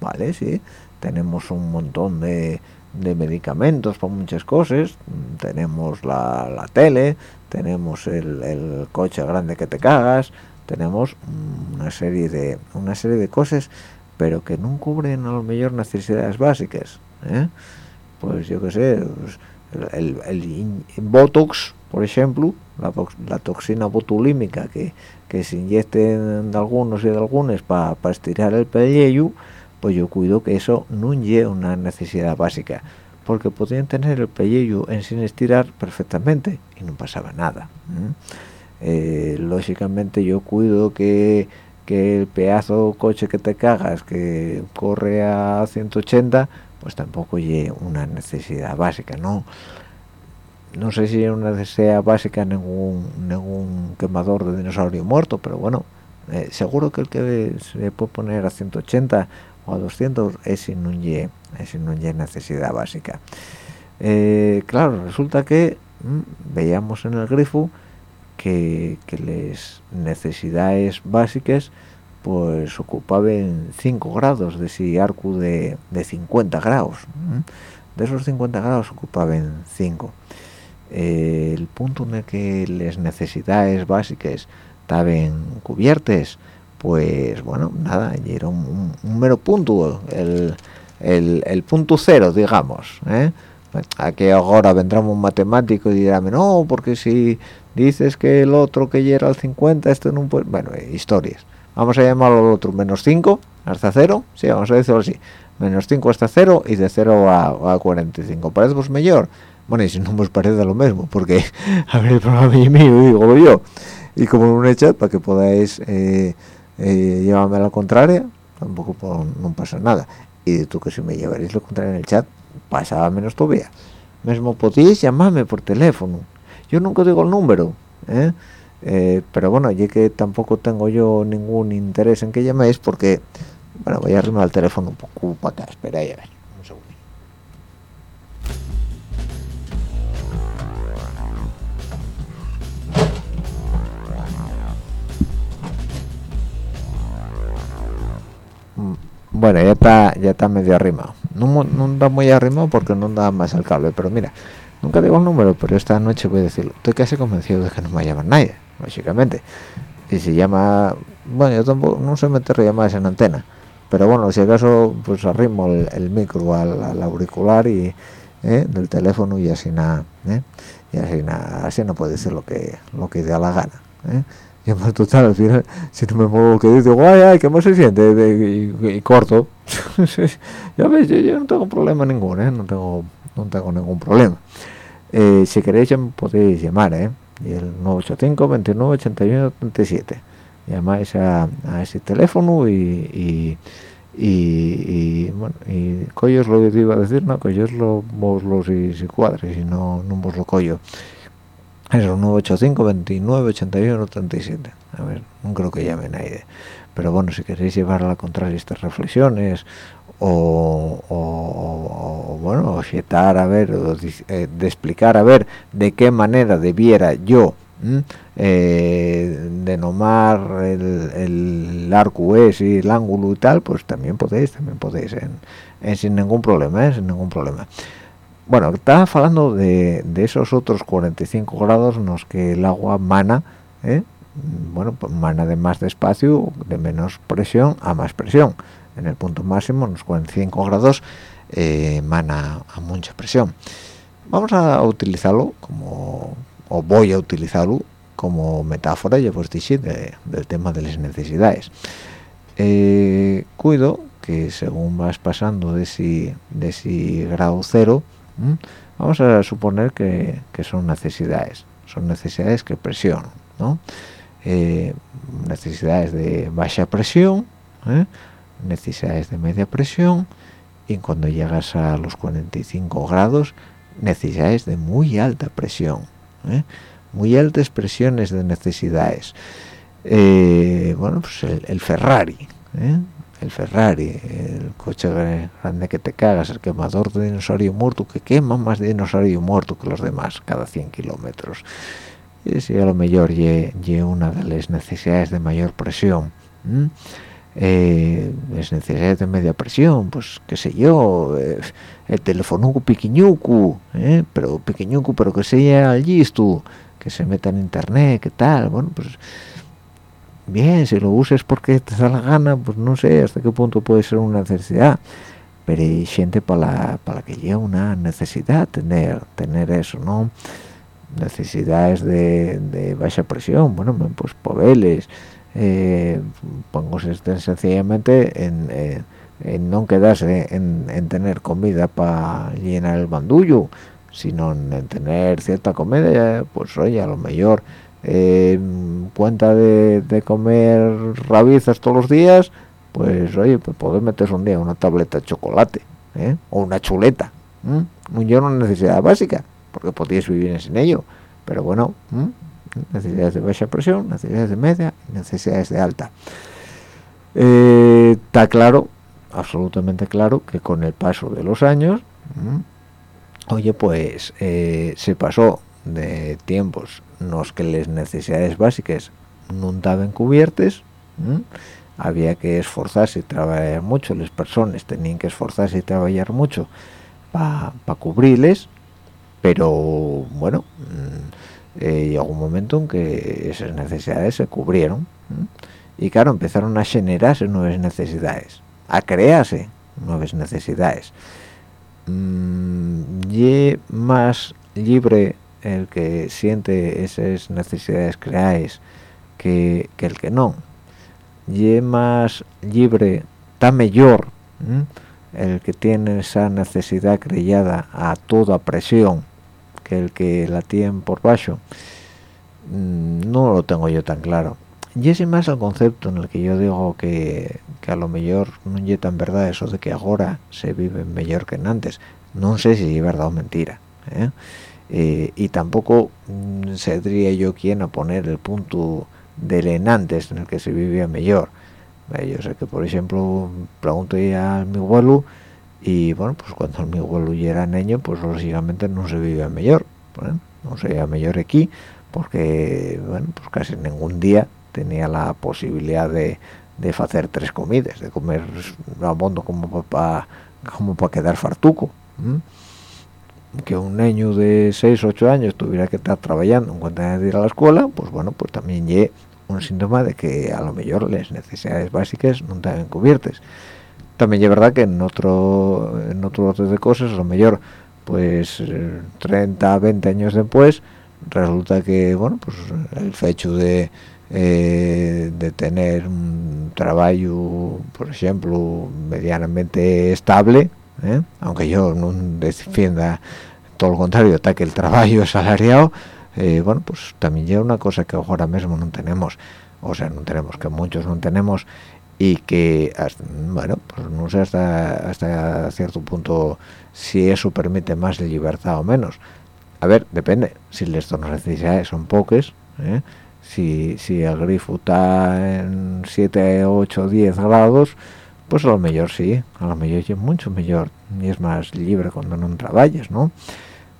vale sí. Tenemos un montón de, de medicamentos para muchas cosas. Tenemos la, tele tenemos el, el, coche grande que te cagas tenemos una serie de una serie de cosas pero que no cubren a lo mejor necesidades básicas ¿eh? pues yo qué sé pues, el, el, botox por ejemplo la, toxina botulímica que, que se inyecten de algunos y de algunas para estirar el pellejo pues yo cuido que eso no lleve una necesidad básica porque podían tener el pellejo en sin estirar perfectamente y no pasaba nada eh, lógicamente yo cuido que, el pedazo coche que te cagas que corre a 180 pues tampoco hay una necesidad básica no no sé si es una necesidad básica ningún ningún quemador de dinosaurio muerto pero bueno eh, seguro que el que se puede poner a 180 o a 200 es sin un y es sin un necesidad básica. Eh, claro resulta que mm, veíamos en el grifo que, que las necesidades básicas pues ocupaban 5 grados de ese arco de, de 50 grados de esos 50 grados ocupaban 5 eh, el punto en el que las necesidades básicas estaban cubiertas pues bueno nada era un, mero punto el, el, punto cero digamos ¿eh? aquí ahora vendrá un matemático y dirá no porque si dices que el otro que llega al 50 esto no puede bueno eh, historias vamos a llamarlo al otro menos 5 hasta 0 sí vamos a decirlo así menos 5 hasta 0 y de 0 a, a 45 parece pues mejor. Bueno y si no nos parece lo mismo porque a ver el programa es mío digo yo. Y como en un chat para que podáis eh, eh, llevarme a la contraria tampoco no pasa nada. Y tú que si me llevaréis lo contrario en el chat pasaba menos todavía. Mismo podéis llamarme por teléfono. Yo nunca digo el número ¿eh? Eh, pero bueno ya que tampoco tengo yo ningún interés en que llaméis porque bueno voy a arrimar el teléfono un poco para acá espera a ver un segundo. Mm, bueno ya está ya está medio arrimado. No, no da muy arrimado porque no da más el cable pero mira nunca digo el número pero esta noche voy a decirlo. Estoy casi convencido de que no me llamar nadie lógicamente y se llama bueno yo tampoco no sé meter llamadas en antena pero bueno si acaso pues arrimo el, micro al, auricular y ¿eh? del teléfono y así nada ¿eh? y así nada así no puede decir lo que lo que dé la gana ¿eh? y más total al final si no me muevo que digo ay ay cómo se siente y, corto ya ves yo, no tengo problema ninguno ¿eh? no tengo no tengo ningún problema si queréis podéis llamar ¿eh? Y el 985 29 81 37 llamáis a, a ese teléfono y, y, y, bueno y collos lo que iba a decir no collos lo vos lo si, si cuadres y no no vos lo collo eso 985 29 81 37 a ver no creo que llamen ahí pero bueno si queréis llevar a la contraria estas reflexiones o, o, bueno a ver eh, de, explicar a ver de qué manera debiera yo eh, el, el, arco es y el ángulo y tal pues también podéis también podéis en, sin ningún problema ¿eh? sin ningún problema. Bueno estaba hablando de, de, esos otros 45 grados en los que el agua mana bueno pues mana de más despacio de menos presión a más presión en el punto máximo, en los 45 grados, eh, mana a mucha presión. Vamos a utilizarlo como, o voy a utilizarlo como metáfora, ya pues dije, del tema de las necesidades. Eh, cuido que según vas pasando de ese, de ese grado cero, vamos a suponer que, son necesidades, son necesidades que presionan, ¿no? Eh, necesidades de baja presión, necesidades de media presión y cuando llegas a los 45 grados necesidades de muy alta presión ¿eh? muy altas presiones de necesidades eh, bueno pues el, Ferrari ¿eh? el Ferrari el coche grande que te cagas el quemador de dinosaurio muerto que quema más dinosaurio muerto que los demás cada 100 kilómetros y si a lo mejor y una de las necesidades de mayor presión eh, es necesidad de media presión, pues qué sé yo, eh, el teléfono pequeñuco, eh, pero pequeñuco, pero que sea listo, que se meta en internet, qué tal, bueno, pues bien, si lo uses porque te da la gana, pues no sé hasta qué punto puede ser una necesidad, pero hay gente para la, para que lleva una necesidad tener, tener eso, ¿no? Necesidades de, de baja presión, bueno, pues pobeles, eh, pongo sencillamente en, no quedarse en, tener comida para llenar el bandullo sino en tener cierta comida pues oye a lo mejor eh, cuenta de, comer rabizas todos los días pues oye pues poder meterse un día una tableta de chocolate ¿eh? o una chuleta ¿eh? yo una necesidad básica porque podías vivir sin ello pero bueno necesidades de baja presión necesidades de media necesidades de alta. Eh, está claro absolutamente claro que con el paso de los años oye pues eh, se pasó de tiempos en los que las necesidades básicas no estaban cubiertas había que esforzarse y trabajar mucho las personas tenían que esforzarse y trabajar mucho para cubrirles pero bueno mm, eh, llegó un momento en que esas necesidades se cubrieron y claro empezaron a generarse nuevas necesidades a crearse nuevas necesidades. Mm, y más libre el que siente esas necesidades creáis que, el que no. Y más libre está mejor el que tiene esa necesidad creada a toda presión que el que la tiene por bajo mm, no lo tengo yo tan claro. Y ese más el concepto en el que yo digo que, a lo mejor no es tan verdad eso de que ahora se vive mejor que antes. No sé si es verdad o mentira ¿eh? Eh, y tampoco mm, sería yo quien a poner el punto del enantes en el que se vivía mejor. Yo sé que por ejemplo pregunto a mi abuelo y bueno pues cuando mi abuelo ya era niño pues lógicamente no se vivía mejor. No se vivía mejor aquí porque bueno pues casi ningún día tenía la posibilidad de de hacer tres comidas de comer a mundo como para como para quedar fartuco que un niño de 6 8 años tuviera que estar trabajando en cuanto de ir a la escuela pues bueno pues también es un síntoma de que a lo mejor las necesidades básicas no están cubiertas también es verdad que en otro en otro orden de cosas a lo mejor pues 30 20 años después resulta que bueno pues el hecho de eh, de tener un trabajo por ejemplo medianamente estable ¿eh? aunque yo no defienda todo lo contrario hasta que el trabajo es salariado eh, bueno pues también ya una cosa que ahora mismo no tenemos o sea no tenemos que muchos no tenemos y que bueno pues no sé hasta hasta cierto punto si eso permite más libertad o menos a ver depende si las necesidades son pocas ¿eh? si, si el grifo está en 7 8 10 grados pues a lo mejor sí a lo mejor es mucho mejor y es más libre cuando no trabajes no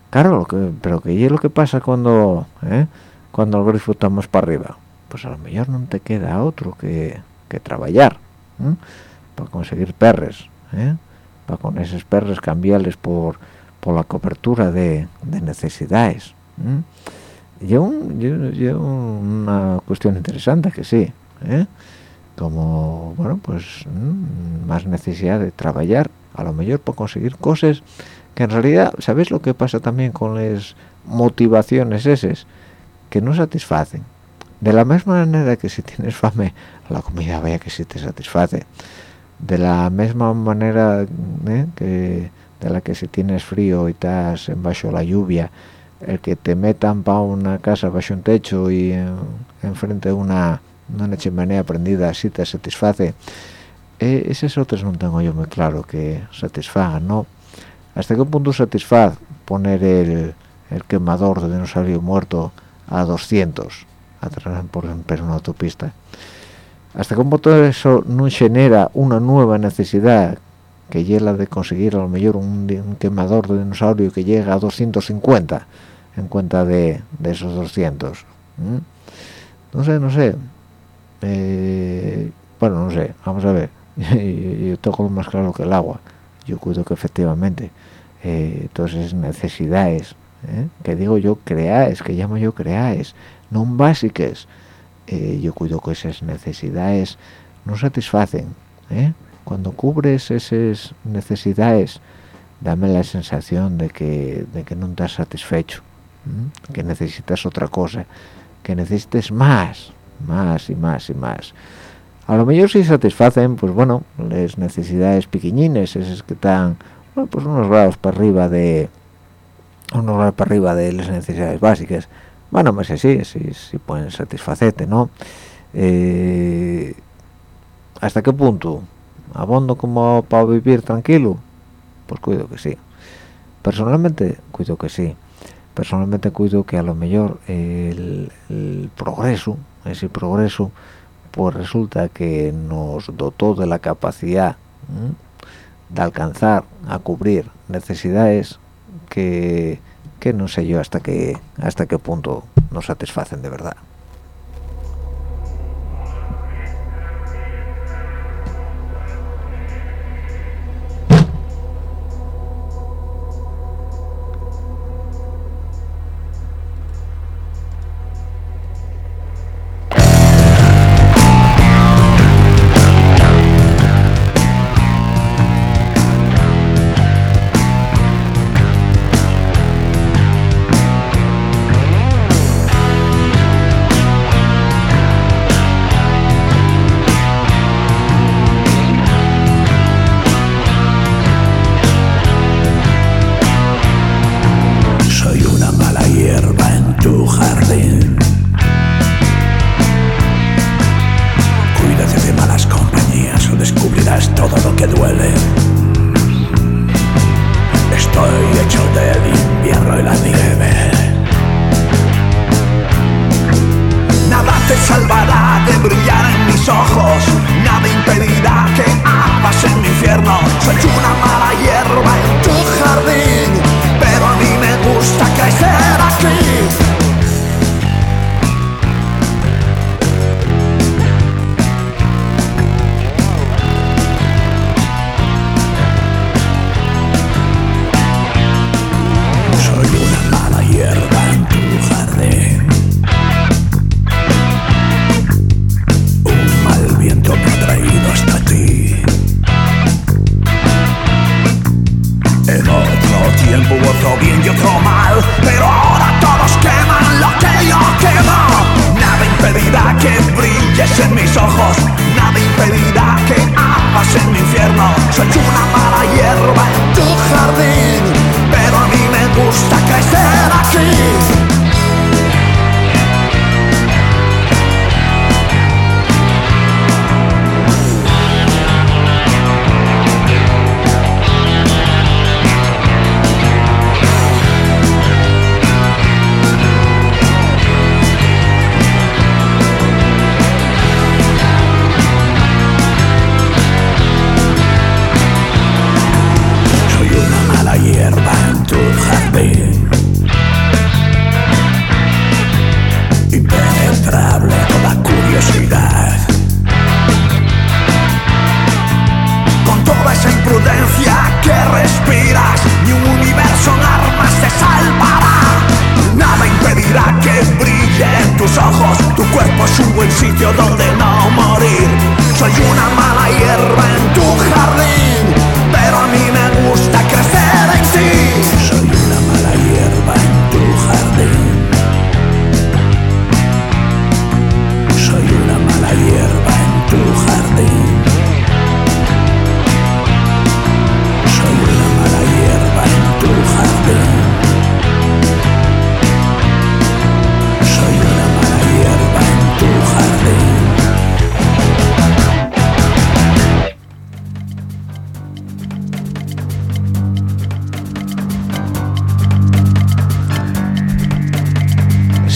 claro pero que es lo que pasa cuando ¿eh? cuando el grifo está más para arriba pues a lo mejor no te queda otro que, trabajar para conseguir perres ¿eh? para con esos perres cambiarles por por la cobertura de, de necesidades y una cuestión interesante que sí ¿eh? como bueno pues mm, más necesidad de trabajar a lo mejor para conseguir cosas que en realidad sabes lo que pasa también con las motivaciones esas que no satisfacen de la misma manera que si tienes fame la comida vaya que si te satisface. De la misma manera ¿eh? que de la que si tienes frío y estás en bajo la lluvia el que te metan para una casa bajo un techo y enfrente de una una chimenea prendida así te satisface. E, esos otros no tengo yo muy claro que satisfagan no hasta qué punto satisface poner el, el quemador de dinosaurio muerto a 200 a por una autopista. Hasta qué punto eso no genera una nueva necesidad que llega de conseguir a lo mejor un, quemador de dinosaurio que llega a 250 en cuenta de, esos 200 no sé no sé bueno no sé vamos a ver. Yo tengo más claro que el agua. Yo cuido que efectivamente eh, todas esas necesidades ¿eh? que digo yo creáis que llamo yo creáis no básicas yo cuido que esas necesidades no satisfacen cuando cubres esas necesidades dame la sensación de que de que no estás satisfecho que necesitas otra cosa que necesites más más y más y más. A lo mejor si satisfacen pues bueno las necesidades pequeñines esas que están pues unos grados para arriba de unos grados para arriba de las necesidades básicas bueno más así si, si pueden satisfacerte no eh, hasta qué punto abondo como para vivir tranquilo pues cuido que sí. Personalmente cuido que sí. Personalmente cuido que a lo mejor el, progreso ese progreso pues resulta que nos dotó de la capacidad de alcanzar a cubrir necesidades que, que no sé yo hasta qué hasta qué punto nos satisfacen de verdad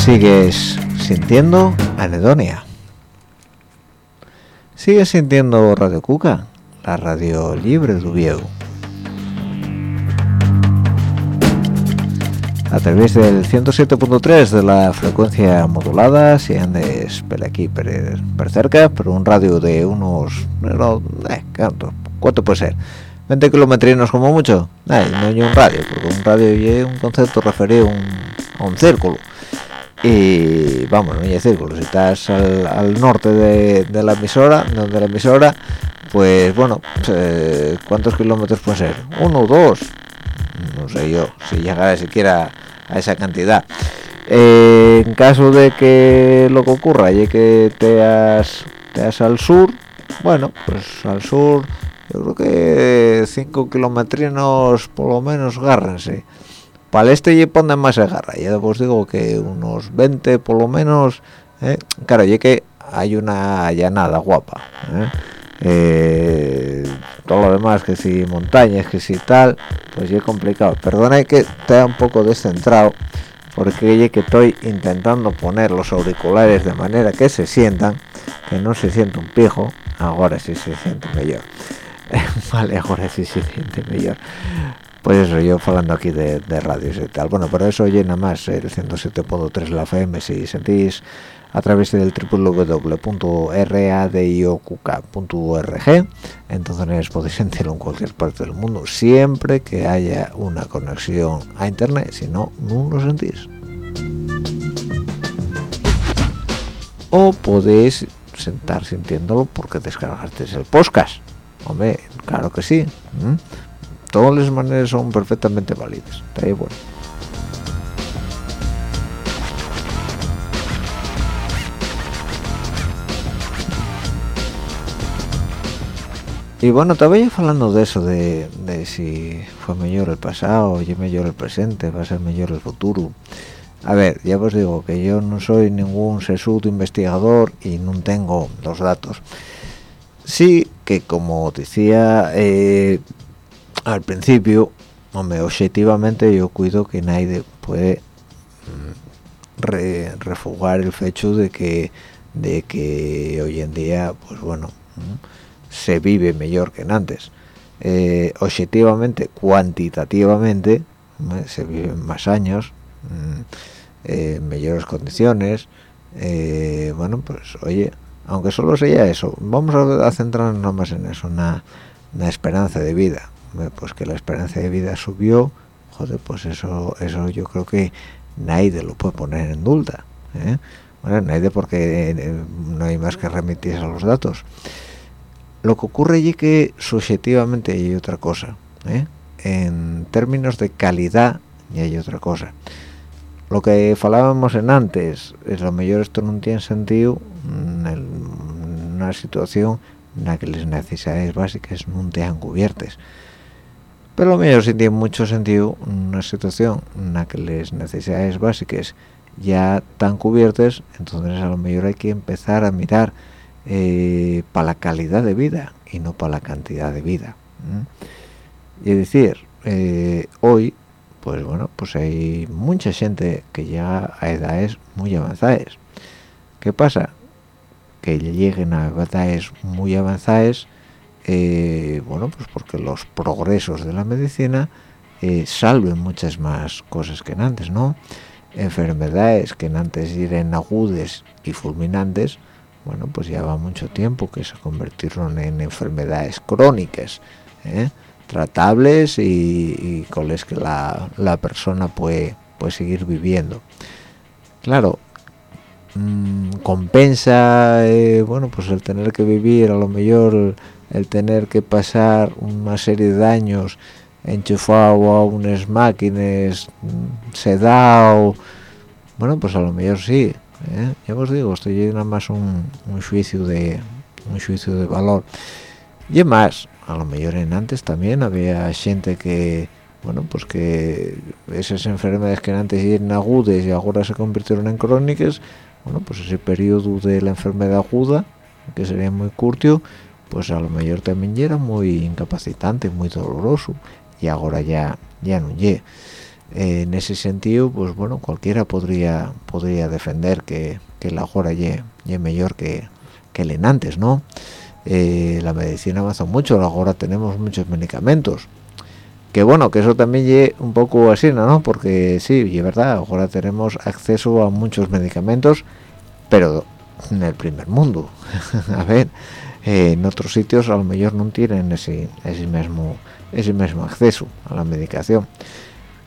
sigues sintiendo anedonia. Sigues sintiendo Radio Cuca, la radio libre de Viejo. A través del 107.3 de la frecuencia modulada, si andes por aquí, por, cerca, pero un radio de unos... Eh, ¿cuánto, puede ser? 20 kilometrinos como mucho. no hay un radio, porque un radio es un concepto referido a un círculo y vamos no hay círculo si estás al, norte de, la emisora donde la emisora pues bueno eh, cuántos kilómetros puede ser uno o dos. No sé yo si llegara siquiera a esa cantidad. Eh, en caso de que lo que ocurra y que te has al sur bueno pues al sur yo creo que 5 kilometrinos por lo menos gárrense para este y ponen más garra ya os digo que unos 20 por lo menos ¿eh? claro ya que hay una llanada guapa ¿eh? eh, todo lo demás que si montañas que si tal pues ya complicado perdona que esté un poco descentrado porque que estoy intentando poner los auriculares de manera que se sientan que no se sienta un pijo ahora sí se siente mejor vale ahora sí se siente mejor pues eso yo hablando aquí de, radios y tal. Bueno pero eso oye nada más el 107.3 la FM si sentís a través del www.radioqk.org entonces podéis sentirlo en cualquier parte del mundo siempre que haya una conexión a internet si no no lo sentís. O podéis sentar sintiéndolo porque descargaste el podcast. Hombre claro que sí todas las maneras son perfectamente válidas está ahí bueno. Y bueno todavía hablando de eso de, si fue mejor el pasado o mejor el presente va a ser mejor el futuro. A ver ya os digo que yo no soy ningún sesudo investigador y no tengo los datos. Sí que como decía eh, al principio hombre, objetivamente yo cuido que nadie puede mm, refugar el hecho de que de que hoy en día pues bueno se vive mejor que antes. Eh, objetivamente cuantitativamente se viven más años mm, eh, mejores condiciones eh, bueno pues oye aunque solo sea eso vamos a, centrarnos más en eso una, una esperanza de vida pues que la esperanza de vida subió joder pues eso eso yo creo que nadie lo puede poner en duda ¿eh? bueno nadie porque eh, no hay más que remitirse a los datos lo que ocurre allí que subjetivamente hay otra cosa ¿eh? en términos de calidad y hay otra cosa lo que falábamos en antes es lo mejor esto no tiene sentido en una situación en la que las necesidades básicas no te han cubiertas pero lo mejor sí tiene mucho sentido una situación en la que las necesidades básicas ya están cubiertas entonces a lo mejor hay que empezar a mirar eh, para la calidad de vida y no para la cantidad de vida y es decir eh, hoy pues bueno pues hay mucha gente que llega a edades muy avanzadas. Qué pasa que lleguen a edades muy avanzadas eh, bueno pues porque los progresos de la medicina salven muchas más cosas que antes no enfermedades que antes eran agudas y fulminantes bueno pues lleva mucho tiempo que se convirtieron en enfermedades crónicas ¿eh? tratables y, con las que la, persona puede, puede seguir viviendo claro mm, compensa eh, bueno pues el tener que vivir a lo mejor tener que pasar una serie de años enchufado a unas máquinas sedado bueno pues a lo mejor sí ¿eh? ya os digo estoy nada más un, juicio de un juicio de valor y más a lo mejor en antes también había gente que bueno pues que esas enfermedades que antes eran agudas y ahora se convirtieron en crónicas bueno pues ese periodo de la enfermedad aguda que sería muy curtio pues a lo mejor también era muy incapacitante muy doloroso y ahora ya ya no llega en ese sentido pues bueno cualquiera podría podría defender que, que la hora ye, mejor que, que el antes no eh, la medicina avanzó mucho ahora tenemos muchos medicamentos. Que bueno que eso también ye un poco así no porque sí es verdad ahora tenemos acceso a muchos medicamentos pero en el primer mundo a ver eh, en otros sitios a lo mejor no tienen ese ese mismo ese mismo acceso a la medicación.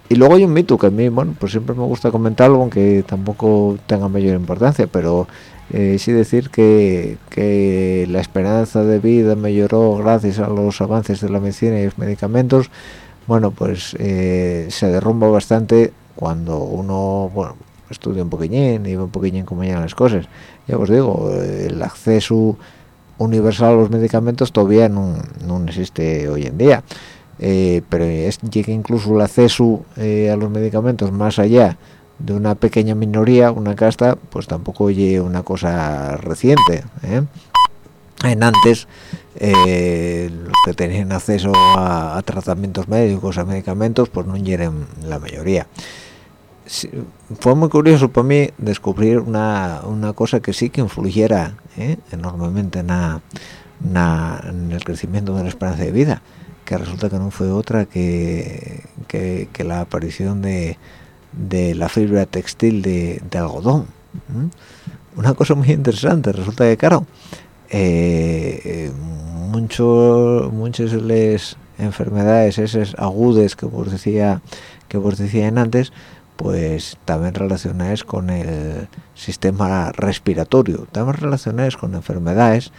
Y luego hay un mito que a mí bueno pues siempre me gusta comentarlo aunque tampoco tenga mayor importancia pero eh, sí decir que, que, la esperanza de vida mejoró gracias a los avances de la medicina y los medicamentos. Bueno pues eh, se derrumba bastante cuando uno bueno estudia un poquillín y ve un poquillín cómo llegan las cosas. Ya os digo el acceso universal los medicamentos todavía no, no existe hoy en día eh, pero es, llega incluso el acceso eh, a los medicamentos más allá de una pequeña minoría, una casta, pues tampoco llega una cosa reciente. ¿eh? en antes los que tenían acceso a, tratamientos médicos a medicamentos pues no lleguen la mayoría fue muy curioso para mí descubrir una, cosa que sí que influyera ¿eh? enormemente en, el crecimiento de la esperanza de vida que resulta que no fue otra que, que, la aparición de, la fibra textil de, algodón una cosa muy interesante resulta que claro eh, mucho, muchas de las enfermedades esas agudas que vos decía que vos decían antes pues también relacionadas con el sistema respiratorio también relacionadas con enfermedades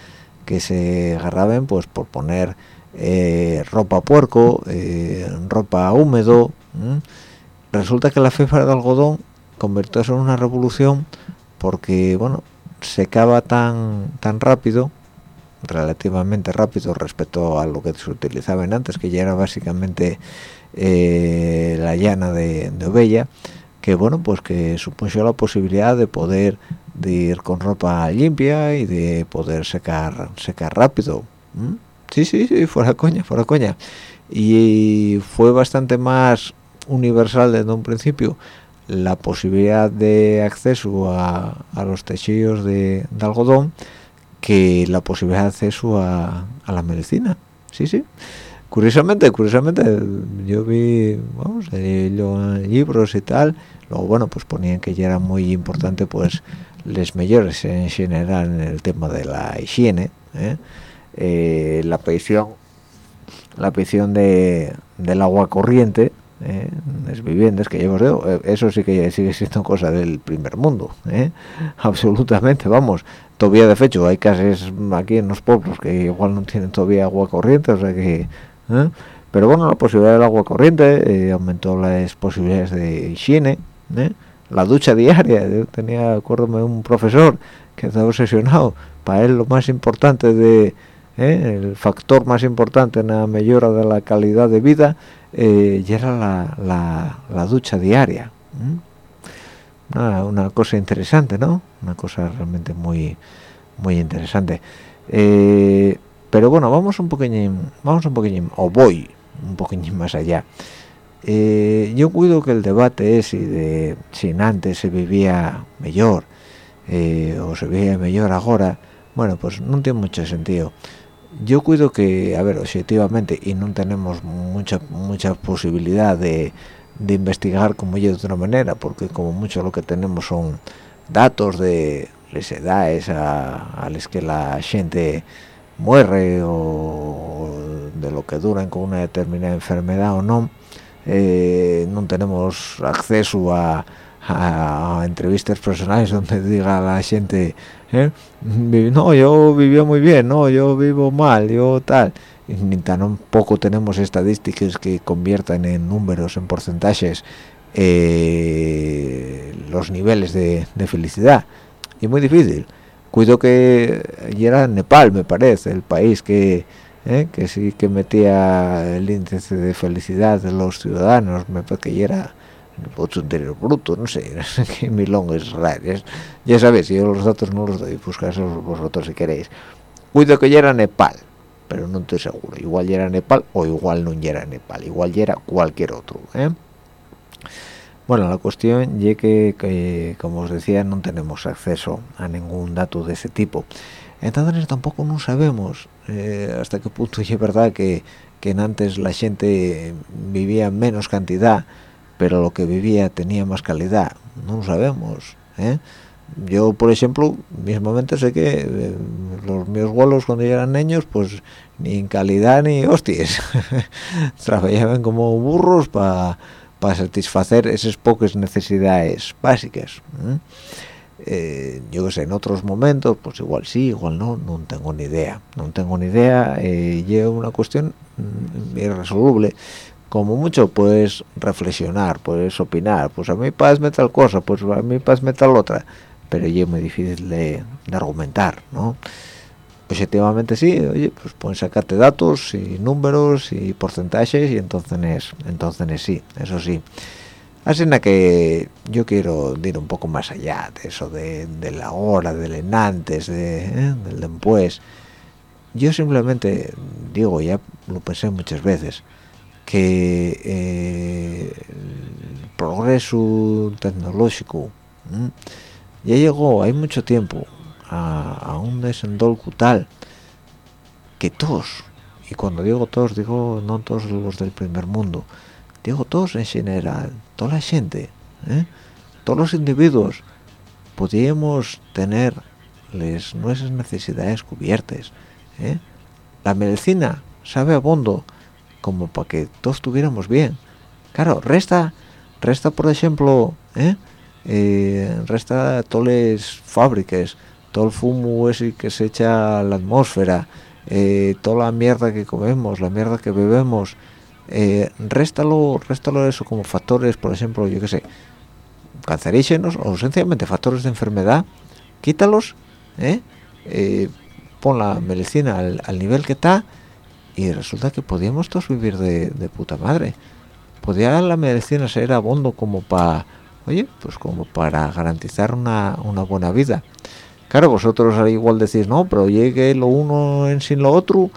que se agarraban pues por poner eh, ropa puerco eh, ropa húmedo resulta que la fibra de algodón convirtióse en una revolución porque bueno secaba tan tan rápido relativamente rápido respecto a lo que se utilizaba antes, que ya era básicamente eh, la llana de, de, ovella, que bueno, pues que supuso la posibilidad de poder de ir con ropa limpia y de poder secar secar rápido. Sí, sí, sí, fuera coña, fuera coña. Y fue bastante más universal desde un principio la posibilidad de acceso a, a los tejidos de, de algodón que la posibilidad de acceso a, la medicina. Sí, sí. Curiosamente, curiosamente, yo vi, vamos, eh, libros y tal, luego, bueno, pues ponían que ya era muy importante, pues, les mayores en general en el tema de la higiene, ¿eh? Eh, la petición, la petición de, del agua corriente, ¿eh? las viviendas que llevamos de eso sí que sigue siendo cosa del primer mundo ¿eh? absolutamente vamos todavía de hecho hay casas aquí en los pueblos que igual no tienen todavía agua corriente o sea que ¿eh? pero bueno la posibilidad del agua corriente eh, aumentó las posibilidades de higiene ¿eh? la ducha diaria yo tenía acuérdame un profesor que estaba obsesionado para él lo más importante de el factor más importante en la mejora de la calidad de vida y era la, la, ducha diaria una, cosa interesante no una cosa realmente muy muy interesante pero bueno vamos un poquillo vamos un poquillo o voy un poquillo más allá. Eh, yo cuido que el debate es si de si antes se vivía mejor eh, o se vivía mejor ahora bueno pues no tiene mucho sentido. Yo cuido que a ver objetivamente y no tenemos mucha mucha posibilidad de de investigar como yo de otra manera porque como mucho lo que tenemos son datos de les edades a, a las que la gente muere o de lo que duran con una determinada enfermedad o no eh, no tenemos acceso a, entrevistas personales donde diga la gente ¿eh? no yo vivió muy bien no yo vivo mal yo tal ni tampoco tenemos estadísticas que conviertan en números, en porcentajes, eh, los niveles de, felicidad. Y muy difícil. Cuido que era Nepal, me parece, el país que, eh, que sí que metía el índice de felicidad de los ciudadanos, me parece que era Producto Interior Bruto, no sé, qué milón es raro. ya sabéis, yo los datos no los doy, buscadlos vosotros si queréis. Cuido que ya era Nepal pero no estoy seguro igual ya era Nepal o igual no era Nepal igual ya era cualquier otro ¿eh? Bueno la cuestión es que, como os decía no tenemos acceso a ningún dato de ese tipo. Entonces tampoco no sabemos eh, hasta qué punto es verdad que, que antes la gente vivía menos cantidad pero lo que vivía tenía más calidad. No lo sabemos ¿eh? yo por ejemplo mismamente sé que eh, los míos vuelos cuando eran niños pues ni en calidad ni hostias. Trabajaban como burros para satisfacer esas pocas necesidades básicas eh, yo que sé en otros momentos pues igual sí igual no no tengo ni idea no tengo ni idea eh, lleva una cuestión mm, irresoluble como mucho puedes reflexionar puedes opinar pues a mí me tal cosa pues a mí me tal otra pero es muy difícil de, argumentar, ¿no? Objetivamente sí, oye, pues pueden sacarte datos y números y porcentajes y entonces, entonces sí, eso sí. Así en que yo quiero ir un poco más allá de eso, de, la hora, del antes, de, ¿eh? después. yo simplemente digo ya lo pensé muchas veces que eh, el progreso tecnológico ya llegó hay mucho tiempo a, un desendolco tal que todos y cuando digo todos digo no todos los del primer mundo digo todos en general toda la gente ¿eh? todos los individuos podíamos tener les, nuestras necesidades cubiertas ¿eh? la medicina sabe a bondo como para que todos estuviéramos bien claro resta resta por ejemplo ¿eh? Eh, resta todas las fábricas todo el fumo ese que se echa a la atmósfera toda la mierda que comemos la mierda que bebemos réstalo réstalo eso como factores por ejemplo yo qué sé cancerígenos o sencillamente factores de enfermedad quítalos ¿eh? Eh, pon la medicina al, nivel que está y resulta que podíamos todos vivir de, puta madre podía la medicina ser abondo como para oye pues como para garantizar una, buena vida claro vosotros al igual decís no pero llegue lo uno en sin lo otro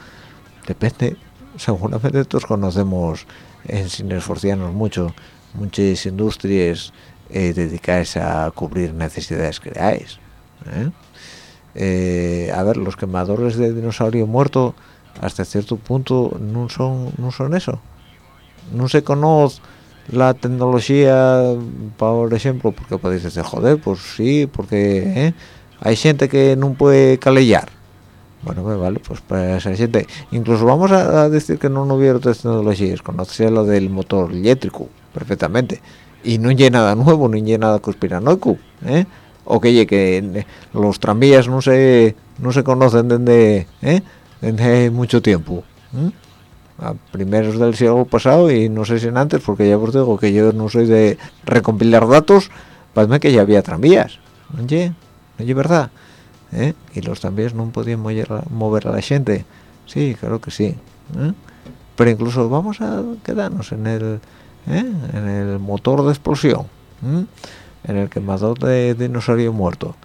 depende seguramente todos conocemos en sin esforzarnos mucho muchas industrias eh, dedicadas a cubrir necesidades que ¿eh? Eh, a ver los quemadores de dinosaurio muerto hasta cierto punto no son no son eso no se conoce la tecnología por ejemplo porque podéis decir joder pues sí porque ¿eh? Hay gente que no puede calellar. Bueno pues vale pues para esa gente incluso vamos a, decir que no, hubiera otras tecnologías conoce lo del motor eléctrico perfectamente. Y no hay nada nuevo no hay nada conspiranoico ¿eh? o que que los tranvías no se no se conocen desde ¿eh? mucho tiempo a primeros del siglo pasado y no sé si en antes porque ya os digo que yo no soy de recompilar datos parece que ya había tranvías oye oye verdad ¿Eh? y los tranvías no podían mover a la gente sí claro que sí ¿eh? pero incluso vamos a quedarnos en el ¿eh? en el motor de explosión en el quemador de dinosaurio muerto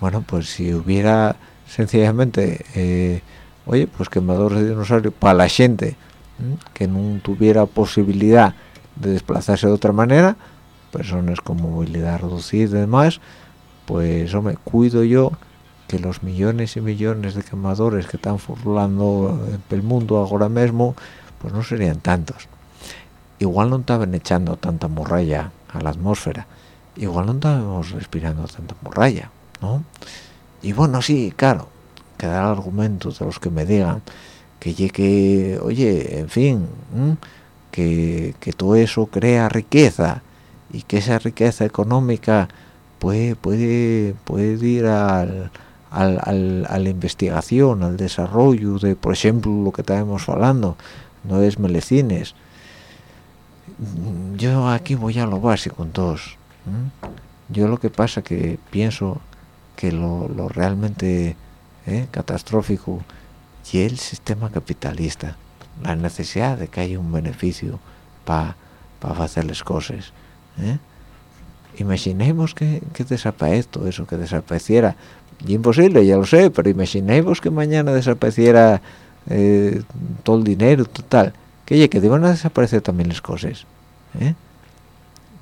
bueno pues si hubiera sencillamente eh, oye pues quemadores de dinosaurio para la gente que no tuviera posibilidad de desplazarse de otra manera personas con movilidad reducida y demás pues hombre cuido yo que los millones y millones de quemadores que están furlando el mundo ahora mismo pues no serían tantos. Igual no estaban echando tanta morralla a la atmósfera. Igual no estamos respirando tanta morralla, ¿no? Y bueno, sí, claro, quedar argumentos de los que me digan que llegue, oye, en fin, que, todo eso crea riqueza y que esa riqueza económica puede, puede, puede ir al, al, a la investigación, al desarrollo de, por ejemplo, lo que estábamos hablando, no es melecines. Yo aquí voy a lo básico, entonces ¿Mm? yo lo que pasa que pienso que lo, realmente ¿eh? catastrófico y el sistema capitalista la necesidad de que haya un beneficio para hacer las cosas ¿eh? Imaginemos que, que desaparezca todo eso que desapareciera imposible ya lo sé pero imaginemos que mañana desapareciera eh, todo el dinero total que que deban a desaparecer también las cosas ¿eh?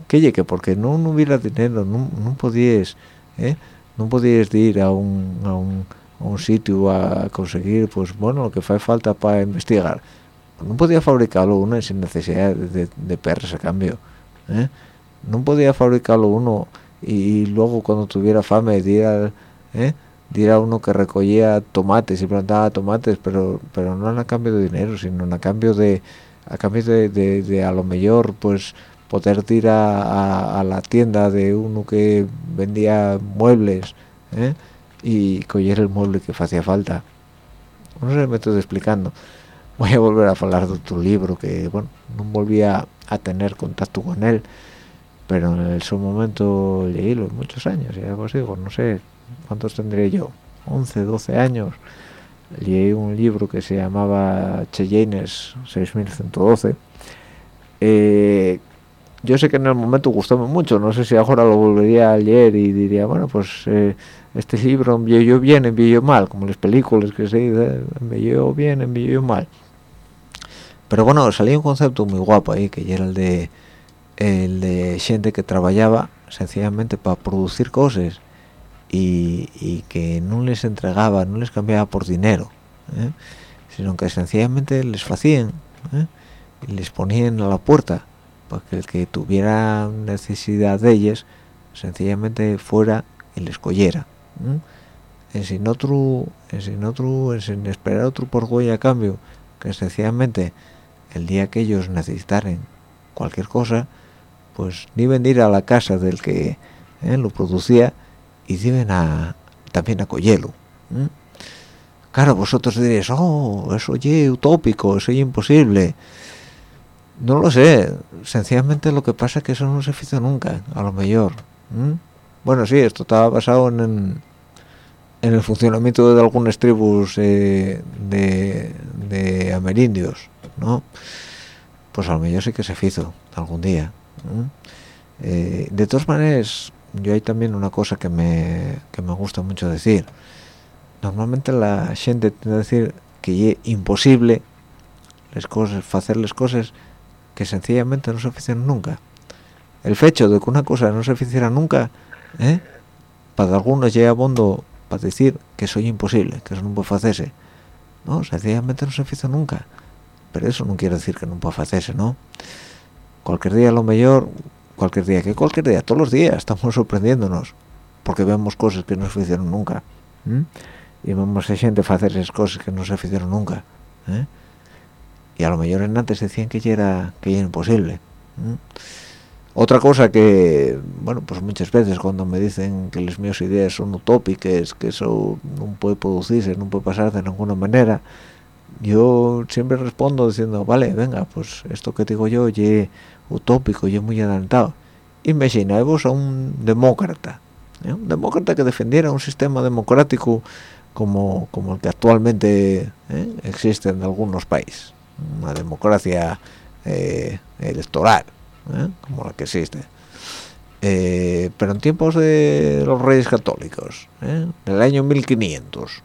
que que porque no, hubiera dinero no, no podías ¿eh? no podías ir a un, a un, a un sitio a conseguir pues bueno lo que hace falta para investigar no podía fabricarlo uno sin necesidad de, de perros a cambio ¿eh? No podía fabricarlo uno y, luego cuando tuviera fame de a, ¿eh? uno que recogía tomates y plantaba tomates pero pero no a cambio de dinero sino a cambio de a cambio de, a lo mejor pues poder ir a, la tienda de uno que vendía muebles ¿eh? y coger el mueble que hacía falta no sé me estoy explicando voy a volver a hablar de otro libro que bueno no volvía a tener contacto con él pero en su momento leílo muchos años ya os digo no sé cuántos tendré yo 11 12 años. Leí un libro que se llamaba Cheyennes 6112 eh, yo sé que en el momento gustó mucho no sé si ahora lo volvería a leer y diría bueno pues eh, este libro envió bien envió mal como las películas que se dice envió bien envió mal pero bueno salía un concepto muy guapo ahí que era el de el de gente que trabajaba sencillamente para producir cosas y, que no les entregaba no les cambiaba por dinero ¿eh? sino que sencillamente les hacían ¿eh? y les ponían a la puerta para que el que tuviera necesidad de ellas sencillamente fuera y les cogiera en sin otro en sin otro sin esperar otro por a cambio que sencillamente el día que ellos necesitaran cualquier cosa pues ni venir a la casa del que ¿eh? lo producía y deben a también a cogerlo claro vosotros diréis oh eso es utópico eso es imposible no lo sé sencillamente lo que pasa es que eso no se hizo nunca a lo mejor bueno sí esto estaba basado en, en el funcionamiento de algunas tribus eh, de, de, amerindios no pues a lo mejor sí que se hizo algún día eh, de todas maneras yo hay también una cosa que me, que me gusta mucho decir. Normalmente la gente tiene que decir que es imposible las cosas hacerles cosas que sencillamente no se hicieron nunca. El hecho de que una cosa no se hiciera nunca ¿eh? para algunos llega bondo para decir que soy imposible que eso no puede hacerse no sencillamente no se hizo nunca. Pero eso no quiere decir que no pueda hacerse no cualquier día lo mejor cualquier día que cualquier día todos los días estamos sorprendiéndonos porque vemos cosas que no se hicieron nunca y vemos a gente hacer esas cosas que no se hicieron nunca ¿eh? y a lo mejor en antes decían que ya era que era imposible otra cosa que bueno pues muchas veces cuando me dicen que las mías ideas son utópicas que eso no puede producirse no puede pasar de ninguna manera yo siempre respondo diciendo vale venga pues esto que digo yo es utópico y muy adelantado imaginaos a un demócrata ¿eh? un demócrata que defendiera un sistema democrático como, como el que actualmente ¿eh? existe en algunos países una democracia eh, electoral ¿eh? como la que existe pero en tiempos de los reyes católicos del año 1500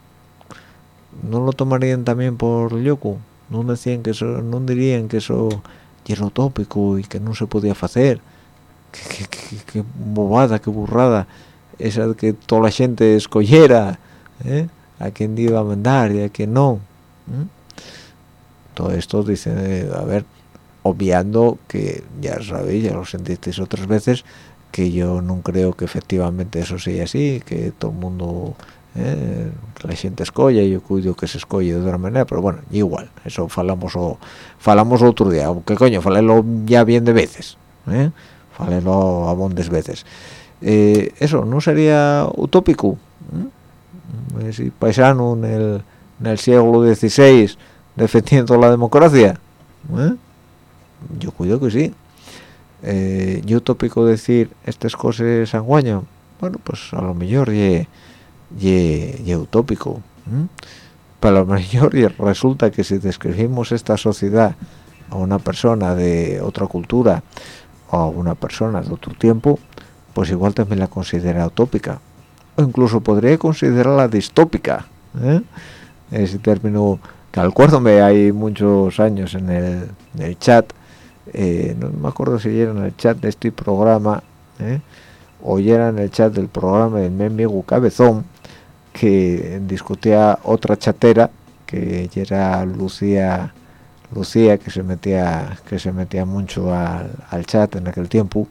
no lo tomarían también por yoku no decían que eso no dirían que eso era utópico y que no se podía hacer que, bobada que burrada. Esa que toda la gente escogiera a quien iba a mandar y a quien no todo esto dice a ver obviando que ya sabéis ya lo sentisteis otras veces que yo no creo que efectivamente eso sea así que todo el mundo eh, la gente escolla y yo cuido que se escolle de otra manera pero bueno igual eso falamos o falamos otro día que coño falelo ya bien de veces ¿eh? falelo a bondes veces eh, eso no sería utópico ¿eh? si paisano en el, en el siglo XVI defendiendo la democracia ¿eh? yo cuido que sí eh, yo tópico decir estas cosas sanguaño bueno pues a lo mejor y ye, utópico pero a lo mejor resulta que si describimos esta sociedad a una persona de otra cultura o a una persona de otro tiempo pues igual también la considera utópica o incluso podría considerarla distópica ¿eh? ese término que me hay muchos años en el, chat eh, no me acuerdo si era en el chat de este programa ¿eh? o era en el chat del programa del mi amigo Cabezón que discutía otra chatera que era Lucía Lucía que se metía que se metía mucho al, chat en aquel tiempo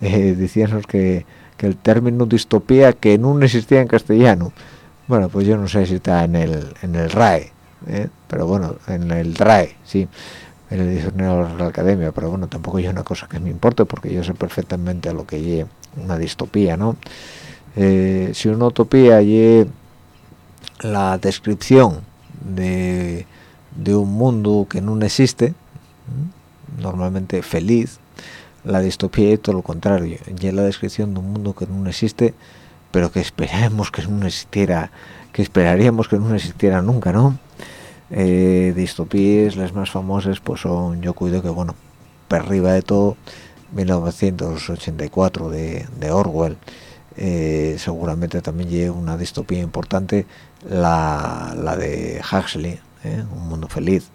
eh, diciéndonos que, que el término distopía que no existía en castellano bueno pues yo no sé si está en el en el RAE ¿eh? pero bueno, en el DRAE, sí, en el diccionario de la academia, pero bueno, tampoco es una cosa que me importe porque yo sé perfectamente a lo que es una distopía, ¿no? Eh, si una utopía es la descripción de, de, un mundo que no existe, normalmente feliz, la distopía es todo lo contrario, es la descripción de un mundo que no existe, pero que esperemos que no existiera, que esperaríamos que no existiera nunca, ¿no? eh, distopías las más famosas pues son yo cuido que bueno per arriba de todo 1984 de, Orwell eh, seguramente también lleva una distopía importante la, la de Huxley ¿eh? un mundo feliz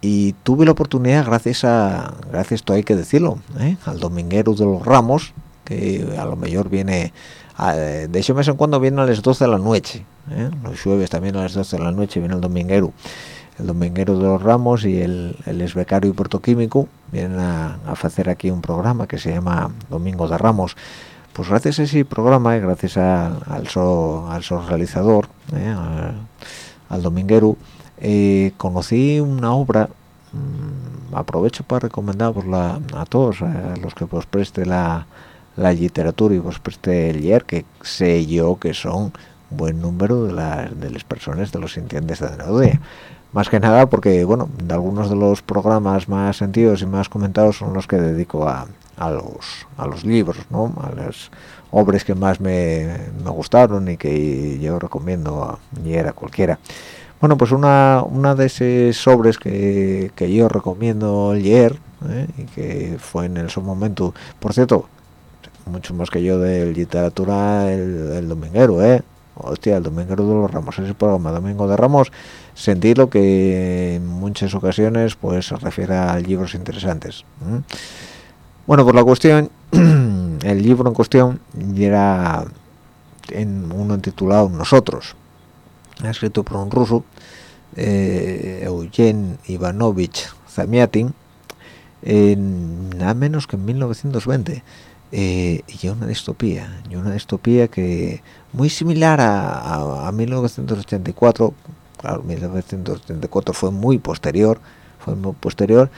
y tuve la oportunidad gracias a gracias esto hay que decirlo ¿eh? al dominguero de los ramos que a lo mejor viene de hecho mes en cuando viene a las 12 de la noche los jueves también a las 12 de la noche viene el dominguero el dominguero de los ramos y el, el esbecario y portoquímico vienen a, hacer aquí un programa que se llama Domingo de Ramos pues gracias a ese programa y gracias al so, al realizador ¿eh? al, dominguero eh, conocí una obra mm, aprovecho para recomendarla a todos a los que pues preste la, la literatura y pues preste el leer que sé yo que son buen número de las de las personas de los sintientes de la audiencia más que nada porque bueno de algunos de los programas más sentidos y más comentados son los que dedico a, a los a los libros no a las obras que más me, me gustaron y que yo recomiendo a a cualquiera. Bueno pues una una de esas sobres que, que yo recomiendo leer ¿eh? y que fue en su momento por cierto mucho más que yo de literatura el, el dominguero eh hostia el dominguero de los ramos ese programa domingo de ramos sentirlo que en muchas ocasiones pues se refiere a libros interesantes bueno por la cuestión el libro en cuestión era en uno titulado nosotros escrito por un ruso eh, Eugen Ivanovich Zamiatin en nada menos que en 1920 eh, y una distopía y una distopía que muy similar a, a 1984 claro 1984 fue muy posterior fue muy posterior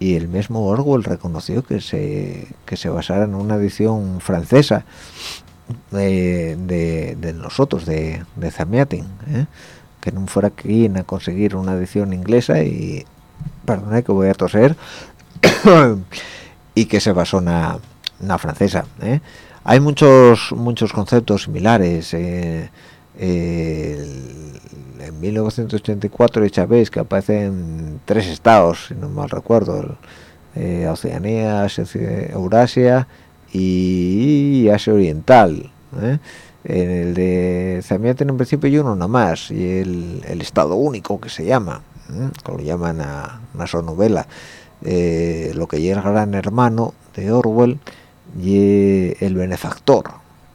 y el mismo Orwell reconoció que se que se basara en una edición francesa de, de, nosotros de, de Zamiatin ¿eh? que no fuera aquí a conseguir una edición inglesa y perdona que voy a toser y que se basó en una francesa ¿eh? hay muchos muchos conceptos similares eh, en 1984 ya veis que aparecen tres estados si no mal recuerdo eh, Oceanía Eurasia y Asia Oriental ¿eh? en el de Zamiat en principio hay uno nada más y el, estado único que se llama ¿eh? como lo llaman a, a su novela lo que llega el gran hermano de Orwell y el benefactor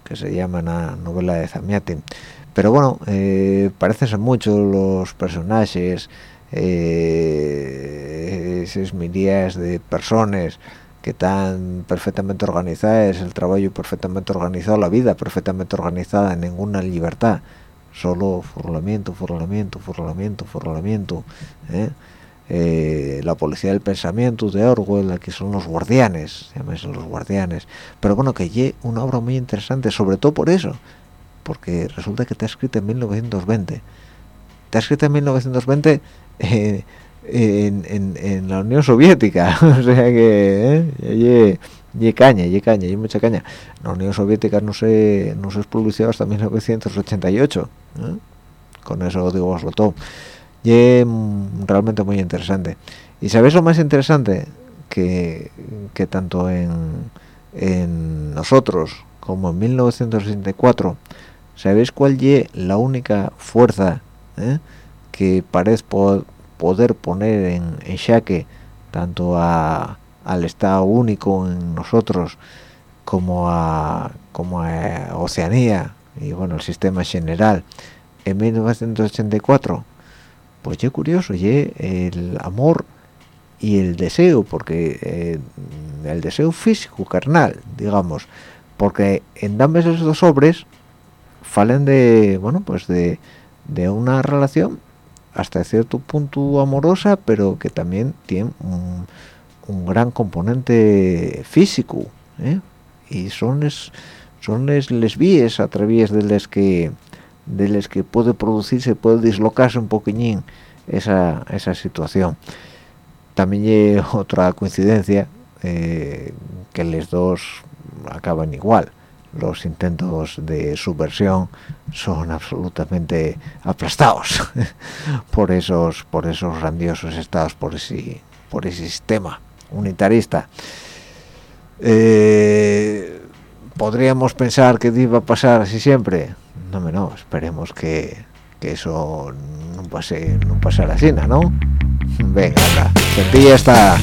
que se llama la novela de Zamiatin pero bueno eh, parecen ser muchos los personajes eh, esas mirías de personas que están perfectamente organizadas el trabajo perfectamente organizado la vida perfectamente organizada ninguna libertad solo furlamiento furlamiento furlamiento furlamiento ¿eh? Eh, la policía del pensamiento de Orwell aquí son los guardianes se los guardianes pero bueno que lle una obra muy interesante sobre todo por eso porque resulta que está escrita en 1920 está escrita en 1920 eh, en, la Unión Soviética. O sea que eh, y caña y caña y mucha caña. La Unión Soviética no se no se expulsó hasta 1988 ¿eh? con eso digo lo todo y realmente muy interesante. Y sabéis lo más interesante que, que tanto en, en nosotros como en 1964 ¿Sabéis cuál es la única fuerza eh, que parece poder poner en, en tanto a, al Estado único en nosotros como a, como a Oceanía y bueno el sistema general en 1984? Pues ya curioso, ya el amor y el deseo, porque eh, el deseo físico, carnal, digamos, porque en ambos esos dos sobres falen de bueno pues de, de una relación hasta cierto punto amorosa pero que también tiene un, un gran componente físico ¿eh? y son es, son les, les a través de las que de que puede producirse puede dislocarse un poquillín esa, esa situación también hay otra coincidencia eh, que los dos acaban igual los intentos de subversión son absolutamente aplastados por esos por esos grandiosos estados por ese por ese sistema unitarista. Eh, podríamos pensar que iba a pasar así siempre no no esperemos que, eso no pase no pasara así no venga sentilla está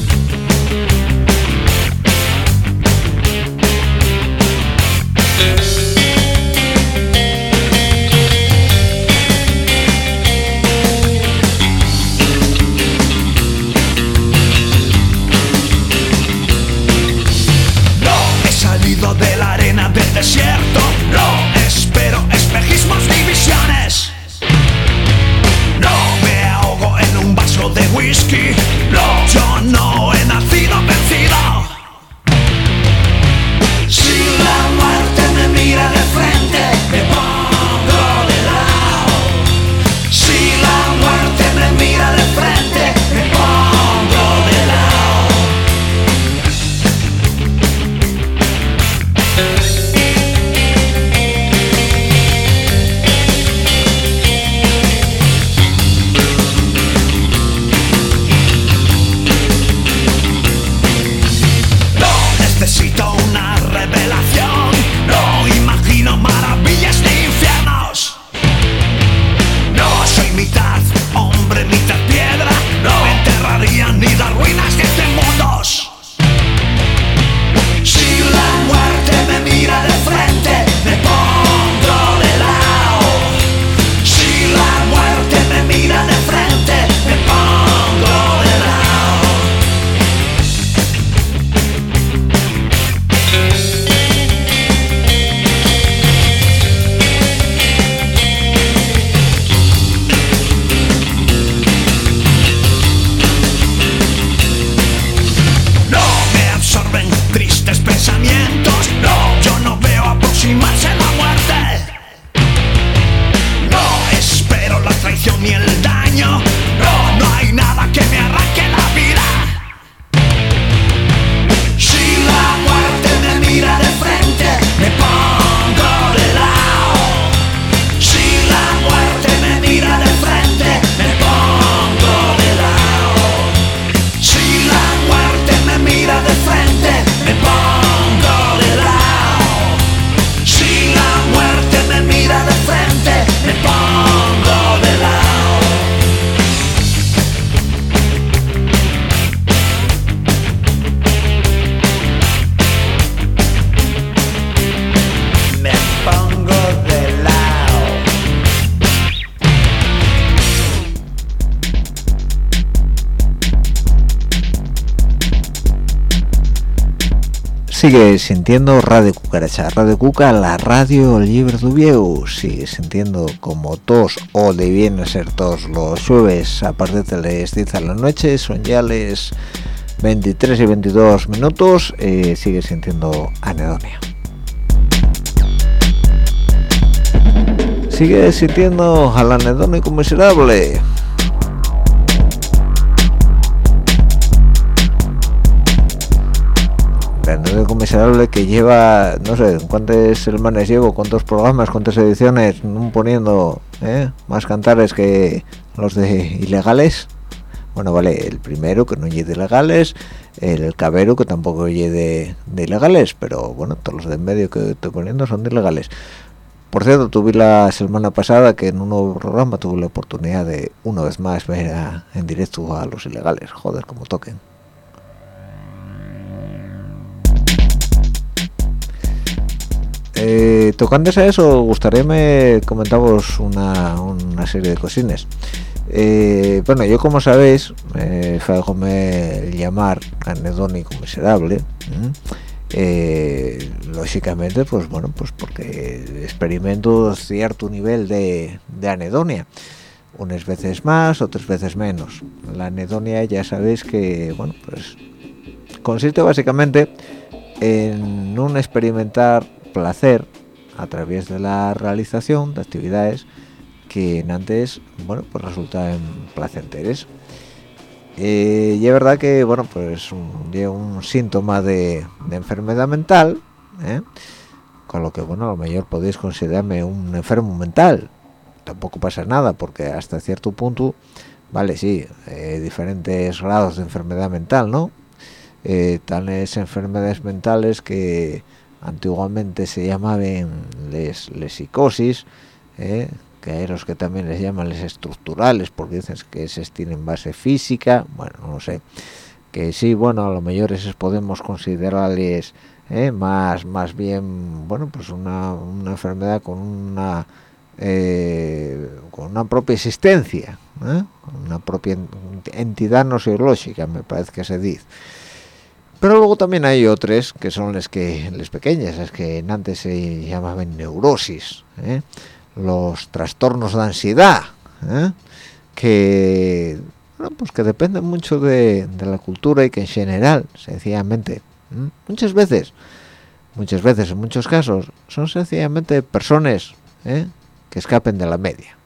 sintiendo Radio Cucaracha, Radio Cuca, la radio libre de sigue sintiendo como todos o debían ser todos los jueves a partir de las 10 de la noche, son ya las 23 y 22 minutos, eh, sigue sintiendo anedonia. Sigue sintiendo al anedónico miserable. Miserable que lleva no sé cuántas semanas llevo cuántos programas cuántas ediciones poniendo ¿eh? más cantares que los de ilegales bueno vale el primero que no lleve de ilegales el cabero que tampoco lleve de, ilegales pero bueno todos los de en medio que estoy poniendo son de ilegales. Por cierto tuve la semana pasada que en un nuevo programa tuve la oportunidad de una vez más ver en directo a los ilegales. Joder como toquen Eh, tocando a eso, gustaría me comentamos una, una serie de cosines. Eh, bueno, yo como sabéis, me me llamar anedónico miserable. Eh, lógicamente, pues bueno, pues porque experimento cierto nivel de, de anedonia. Unas veces más, otras veces menos. La anedonia ya sabéis que, bueno, pues consiste básicamente en un experimentar placer a través de la realización de actividades que antes bueno pues resultan placenteres. Eh, y es verdad que bueno pues un, un síntoma de, enfermedad mental ¿eh? con lo que bueno a lo mejor podéis considerarme un enfermo mental. Tampoco pasa nada porque hasta cierto punto vale sí eh, diferentes grados de enfermedad mental no eh, tales enfermedades mentales que antiguamente se llamaban les, les psicosis eh, que hay los que también les llaman les estructurales porque dicen que se tienen base física bueno no sé. Que sí bueno a lo mejor esos podemos considerarles eh, más más bien bueno pues una, una enfermedad con una eh, con una propia existencia una propia entidad no psicológica me parece que se dice pero luego también hay otras que son las que las pequeñas es que antes se llamaban neurosis los trastornos de ansiedad que pues que dependen mucho de, de, la cultura y que en general sencillamente muchas veces muchas veces en muchos casos son sencillamente personas ¿eh? que escapen de la media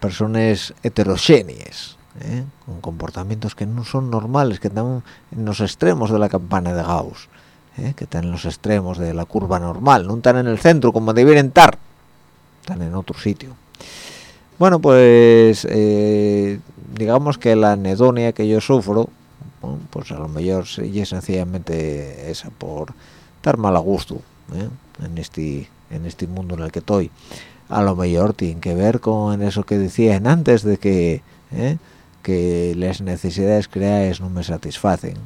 personas heterogéneas ¿eh? con comportamientos que no son normales que están en los extremos de la campana de Gauss ¿eh? que están en los extremos de la curva normal no están en el centro como deberían estar están en otro sitio bueno pues digamos que la anedonia que yo sufro pues a lo mejor es sencillamente esa por estar mal a gusto en este en este mundo en el que estoy a lo mejor tiene que ver con eso que decían antes de que ¿eh? Que las necesidades creadas no me satisfacen.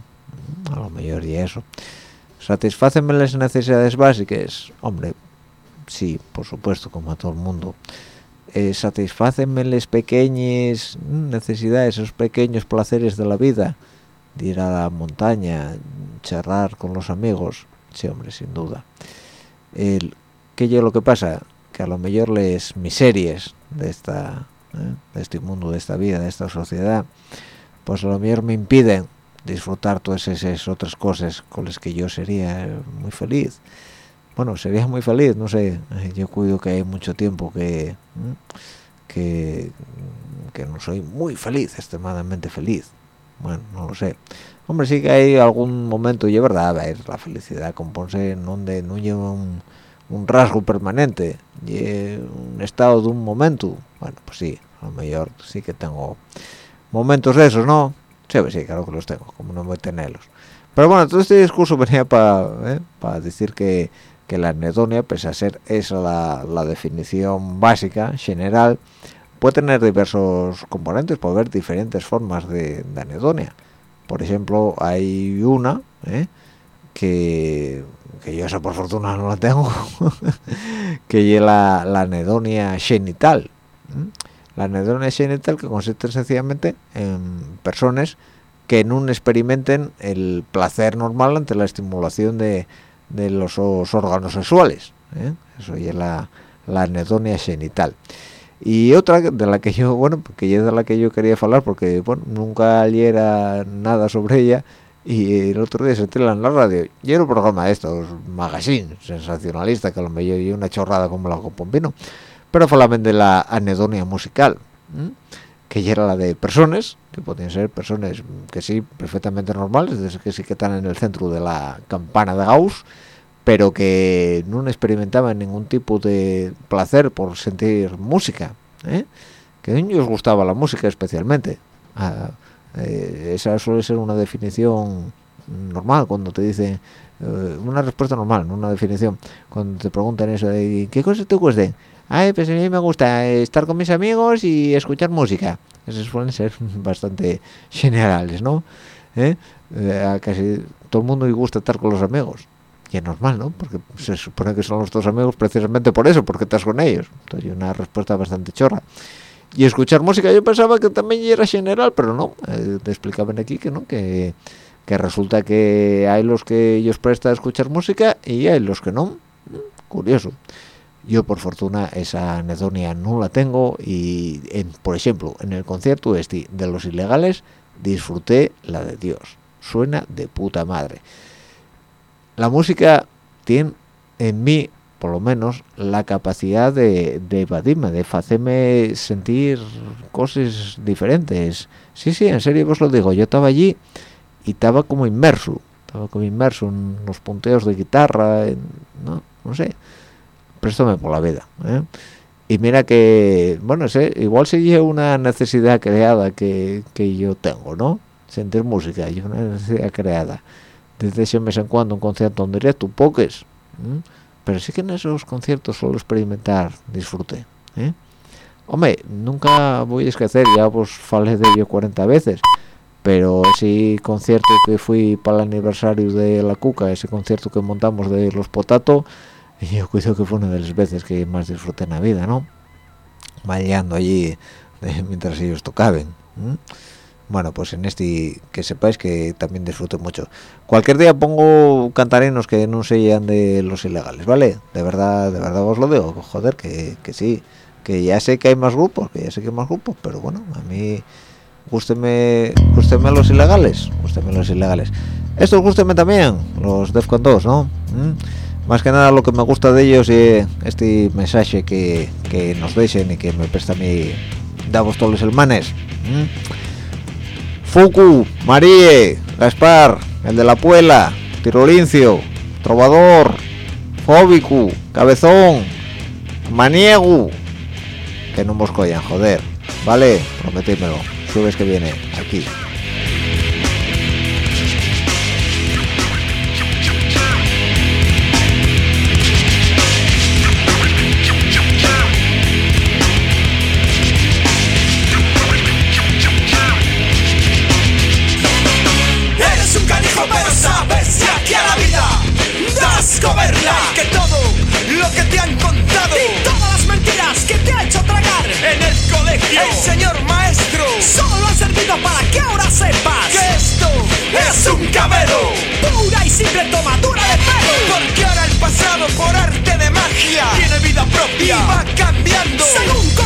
A lo mejor y eso. Satisfacenme las necesidades básicas hombre sí por supuesto como a todo el mundo. Eh, satisfacenme las pequeñas necesidades esos pequeños placeres de la vida de ir a la montaña charlar con los amigos. Sí hombre sin duda. El ¿Qué es lo que pasa? Que a lo mejor les miserias de esta ¿eh? de este mundo, de esta vida, de esta sociedad, pues a lo mejor me impiden disfrutar todas esas otras cosas con las que yo sería muy feliz. Bueno, sería muy feliz, no sé, yo cuido que hay mucho tiempo que, ¿eh? que, que no soy muy feliz, extremadamente feliz. Bueno, no lo sé. Hombre, sí que hay algún momento, y es verdad, la felicidad compone en donde no lleva un un rasgo permanente y un estado de un momento bueno pues sí a lo mejor sí que tengo momentos de esos no sí pues sí claro que los tengo como no voy a tenerlos pero bueno todo este discurso venía para ¿eh? para decir que, que la anedonia pese a ser esa la, la, definición básica general puede tener diversos componentes puede haber diferentes formas de, de anedonia por ejemplo hay una ¿eh? que yo esa por fortuna no la tengo, que es la, anedonia genital. La anedonia genital que consiste sencillamente en personas que no experimenten el placer normal ante la estimulación de, los, órganos sexuales. ¿eh? Eso es la, la anedonia genital. Y otra de la que yo, bueno, que es de la que yo quería hablar porque, bueno, nunca leyera nada sobre ella, y el otro día se tela en la radio y era un programa de estos magazine sensacionalista que lo mejor y una chorrada como la Pompino pero fue de la anedonia musical que ya era la de personas que podían ser personas que sí perfectamente normales que sí que están en el centro de la campana de Gauss pero que no experimentaban ningún tipo de placer por sentir música ¿eh? que a ellos gustaba la música especialmente ah, eh, esa suele ser una definición normal cuando te dicen eh, una respuesta normal, no una definición cuando te preguntan eso ¿qué cosas te gustan? Ay, pues a mí me gusta estar con mis amigos y escuchar música. Esos suelen ser bastante generales, ¿no? ¿Eh? A casi todo el mundo le gusta estar con los amigos. Y es normal, ¿no? Porque se supone que son los dos amigos precisamente por eso, porque estás con ellos. Entonces, una respuesta bastante chorra y escuchar música yo pensaba que también era general pero no eh, te explicaban aquí que no que, que resulta que hay los que ellos prestan a escuchar música y hay los que no curioso yo por fortuna esa anedonia no la tengo y en, por ejemplo en el concierto este de los ilegales disfruté la de Dios. Suena de puta madre. La música tiene en mí por lo menos la capacidad de, evadirme, de hacerme sentir cosas diferentes. Sí, sí, en serio os lo digo, yo estaba allí y estaba como inmerso, estaba como inmerso en los punteos de guitarra, no, no sé, préstame por la vida. ¿eh? Y mira que, bueno, sé, igual sería una necesidad creada que, que yo tengo, ¿no? sentir música y una necesidad creada desde ese mes en cuando un concierto en directo pocos pero sí que en esos conciertos suelo experimentar disfrute ¿eh? hombre nunca voy a esquecer ya pues falé de ello 40 veces pero ese concierto que fui para el aniversario de la cuca ese concierto que montamos de los potato yo creo que fue una de las veces que más disfruté en la vida no bailando allí eh, mientras ellos tocaban bueno pues en este que sepáis que también disfruto mucho. Cualquier día pongo cantarinos que no se llegan de los ilegales vale de verdad de verdad os lo digo joder que, que sí que ya sé que hay más grupos que ya sé que hay más grupos pero bueno a mí gústeme gústeme los ilegales gústeme los ilegales. Estos gústeme también los Defcon 2 no. Más que nada lo que me gusta de ellos es este mensaje que, que nos dejen y que me presta a mí Davos todos los hermanes Fuku, Marie, Gaspar, el de la Puela, Tirolincio, Trovador, Fóbicu, Cabezón, Maniegu, que no nos collan, joder, ¿vale? Prometímelo, subes que viene, aquí. El señor maestro. Solo ha servido para que ahora sepas Que esto es un cabelo Pura y simple tomadura de pelo. Porque ahora el pasado por arte de magia Tiene vida propia. Y va cambiando Según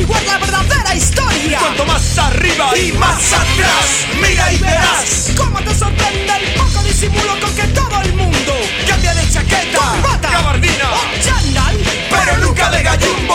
averiguar la verdadera historia. Cuanto más arriba y más atrás Mira y verás. Cómo te sorprende el poco disimulo con que todo el mundo Cambia de chaqueta Corbata Gabardina. O chándal Pero nunca de gallumbos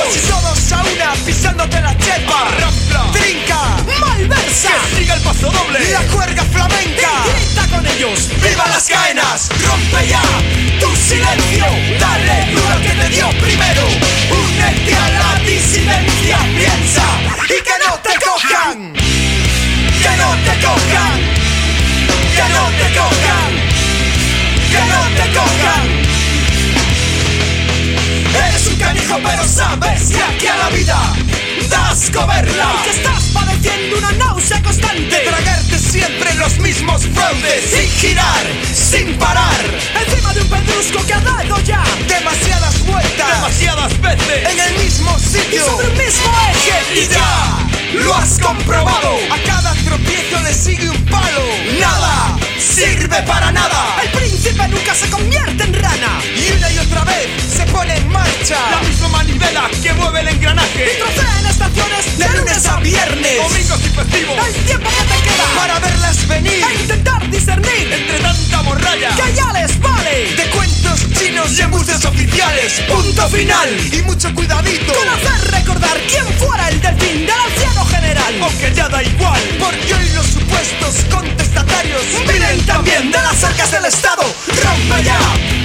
comprobado A cada tropiezo le sigue un palo. Nada sirve para nada. El príncipe nunca se convierte en rana. Y una y otra vez se pone en marcha. La misma manivela que mueve el engranaje. Y estaciones de lunes a viernes. Domingos y festivos. El tiempo que te queda Para verlas venir. E intentar discernir Entre tanta morralla Que ya les vale. De cuentos chinos y embustes oficiales. Punto final. Y mucho cuidadito. Con hacer recordar quién fuera el delfín del anciano general. Aunque ya da igual Porque hoy los supuestos contestatarios Vienen también de las arcas del Estado. Rompe ya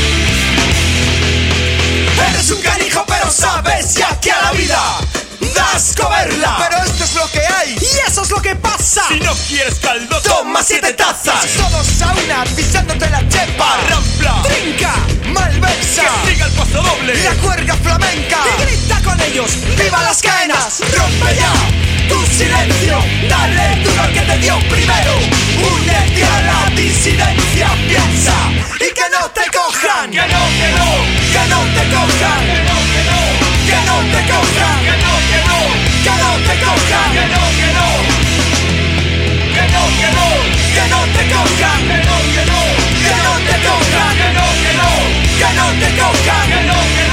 Eres un canijo pero sabes ya que a la vida podrás comerla. Pero esto es lo que hay. Y eso es lo que pasa. Si no quieres caldo, toma siete tazas. Todos a una, pisándote la chepa. Rampla, trinca, malversa. Que siga el paso doble. La cuerga flamenca. Y grita con ellos. ¡Viva las cadenas! ¡Rompe ya! Tu silencio, dale duro al que te dio primero. Únete a la disidencia, piensa y que no te cojan. Que no, que no, que no te cojan. Que no, que no que no te cojan, que no, que no, que no te cojan, que no, que no, que no, que no, que no te cojan, que no, que no, que no te cojan, que no, que no, que no te cojan, que no, que no.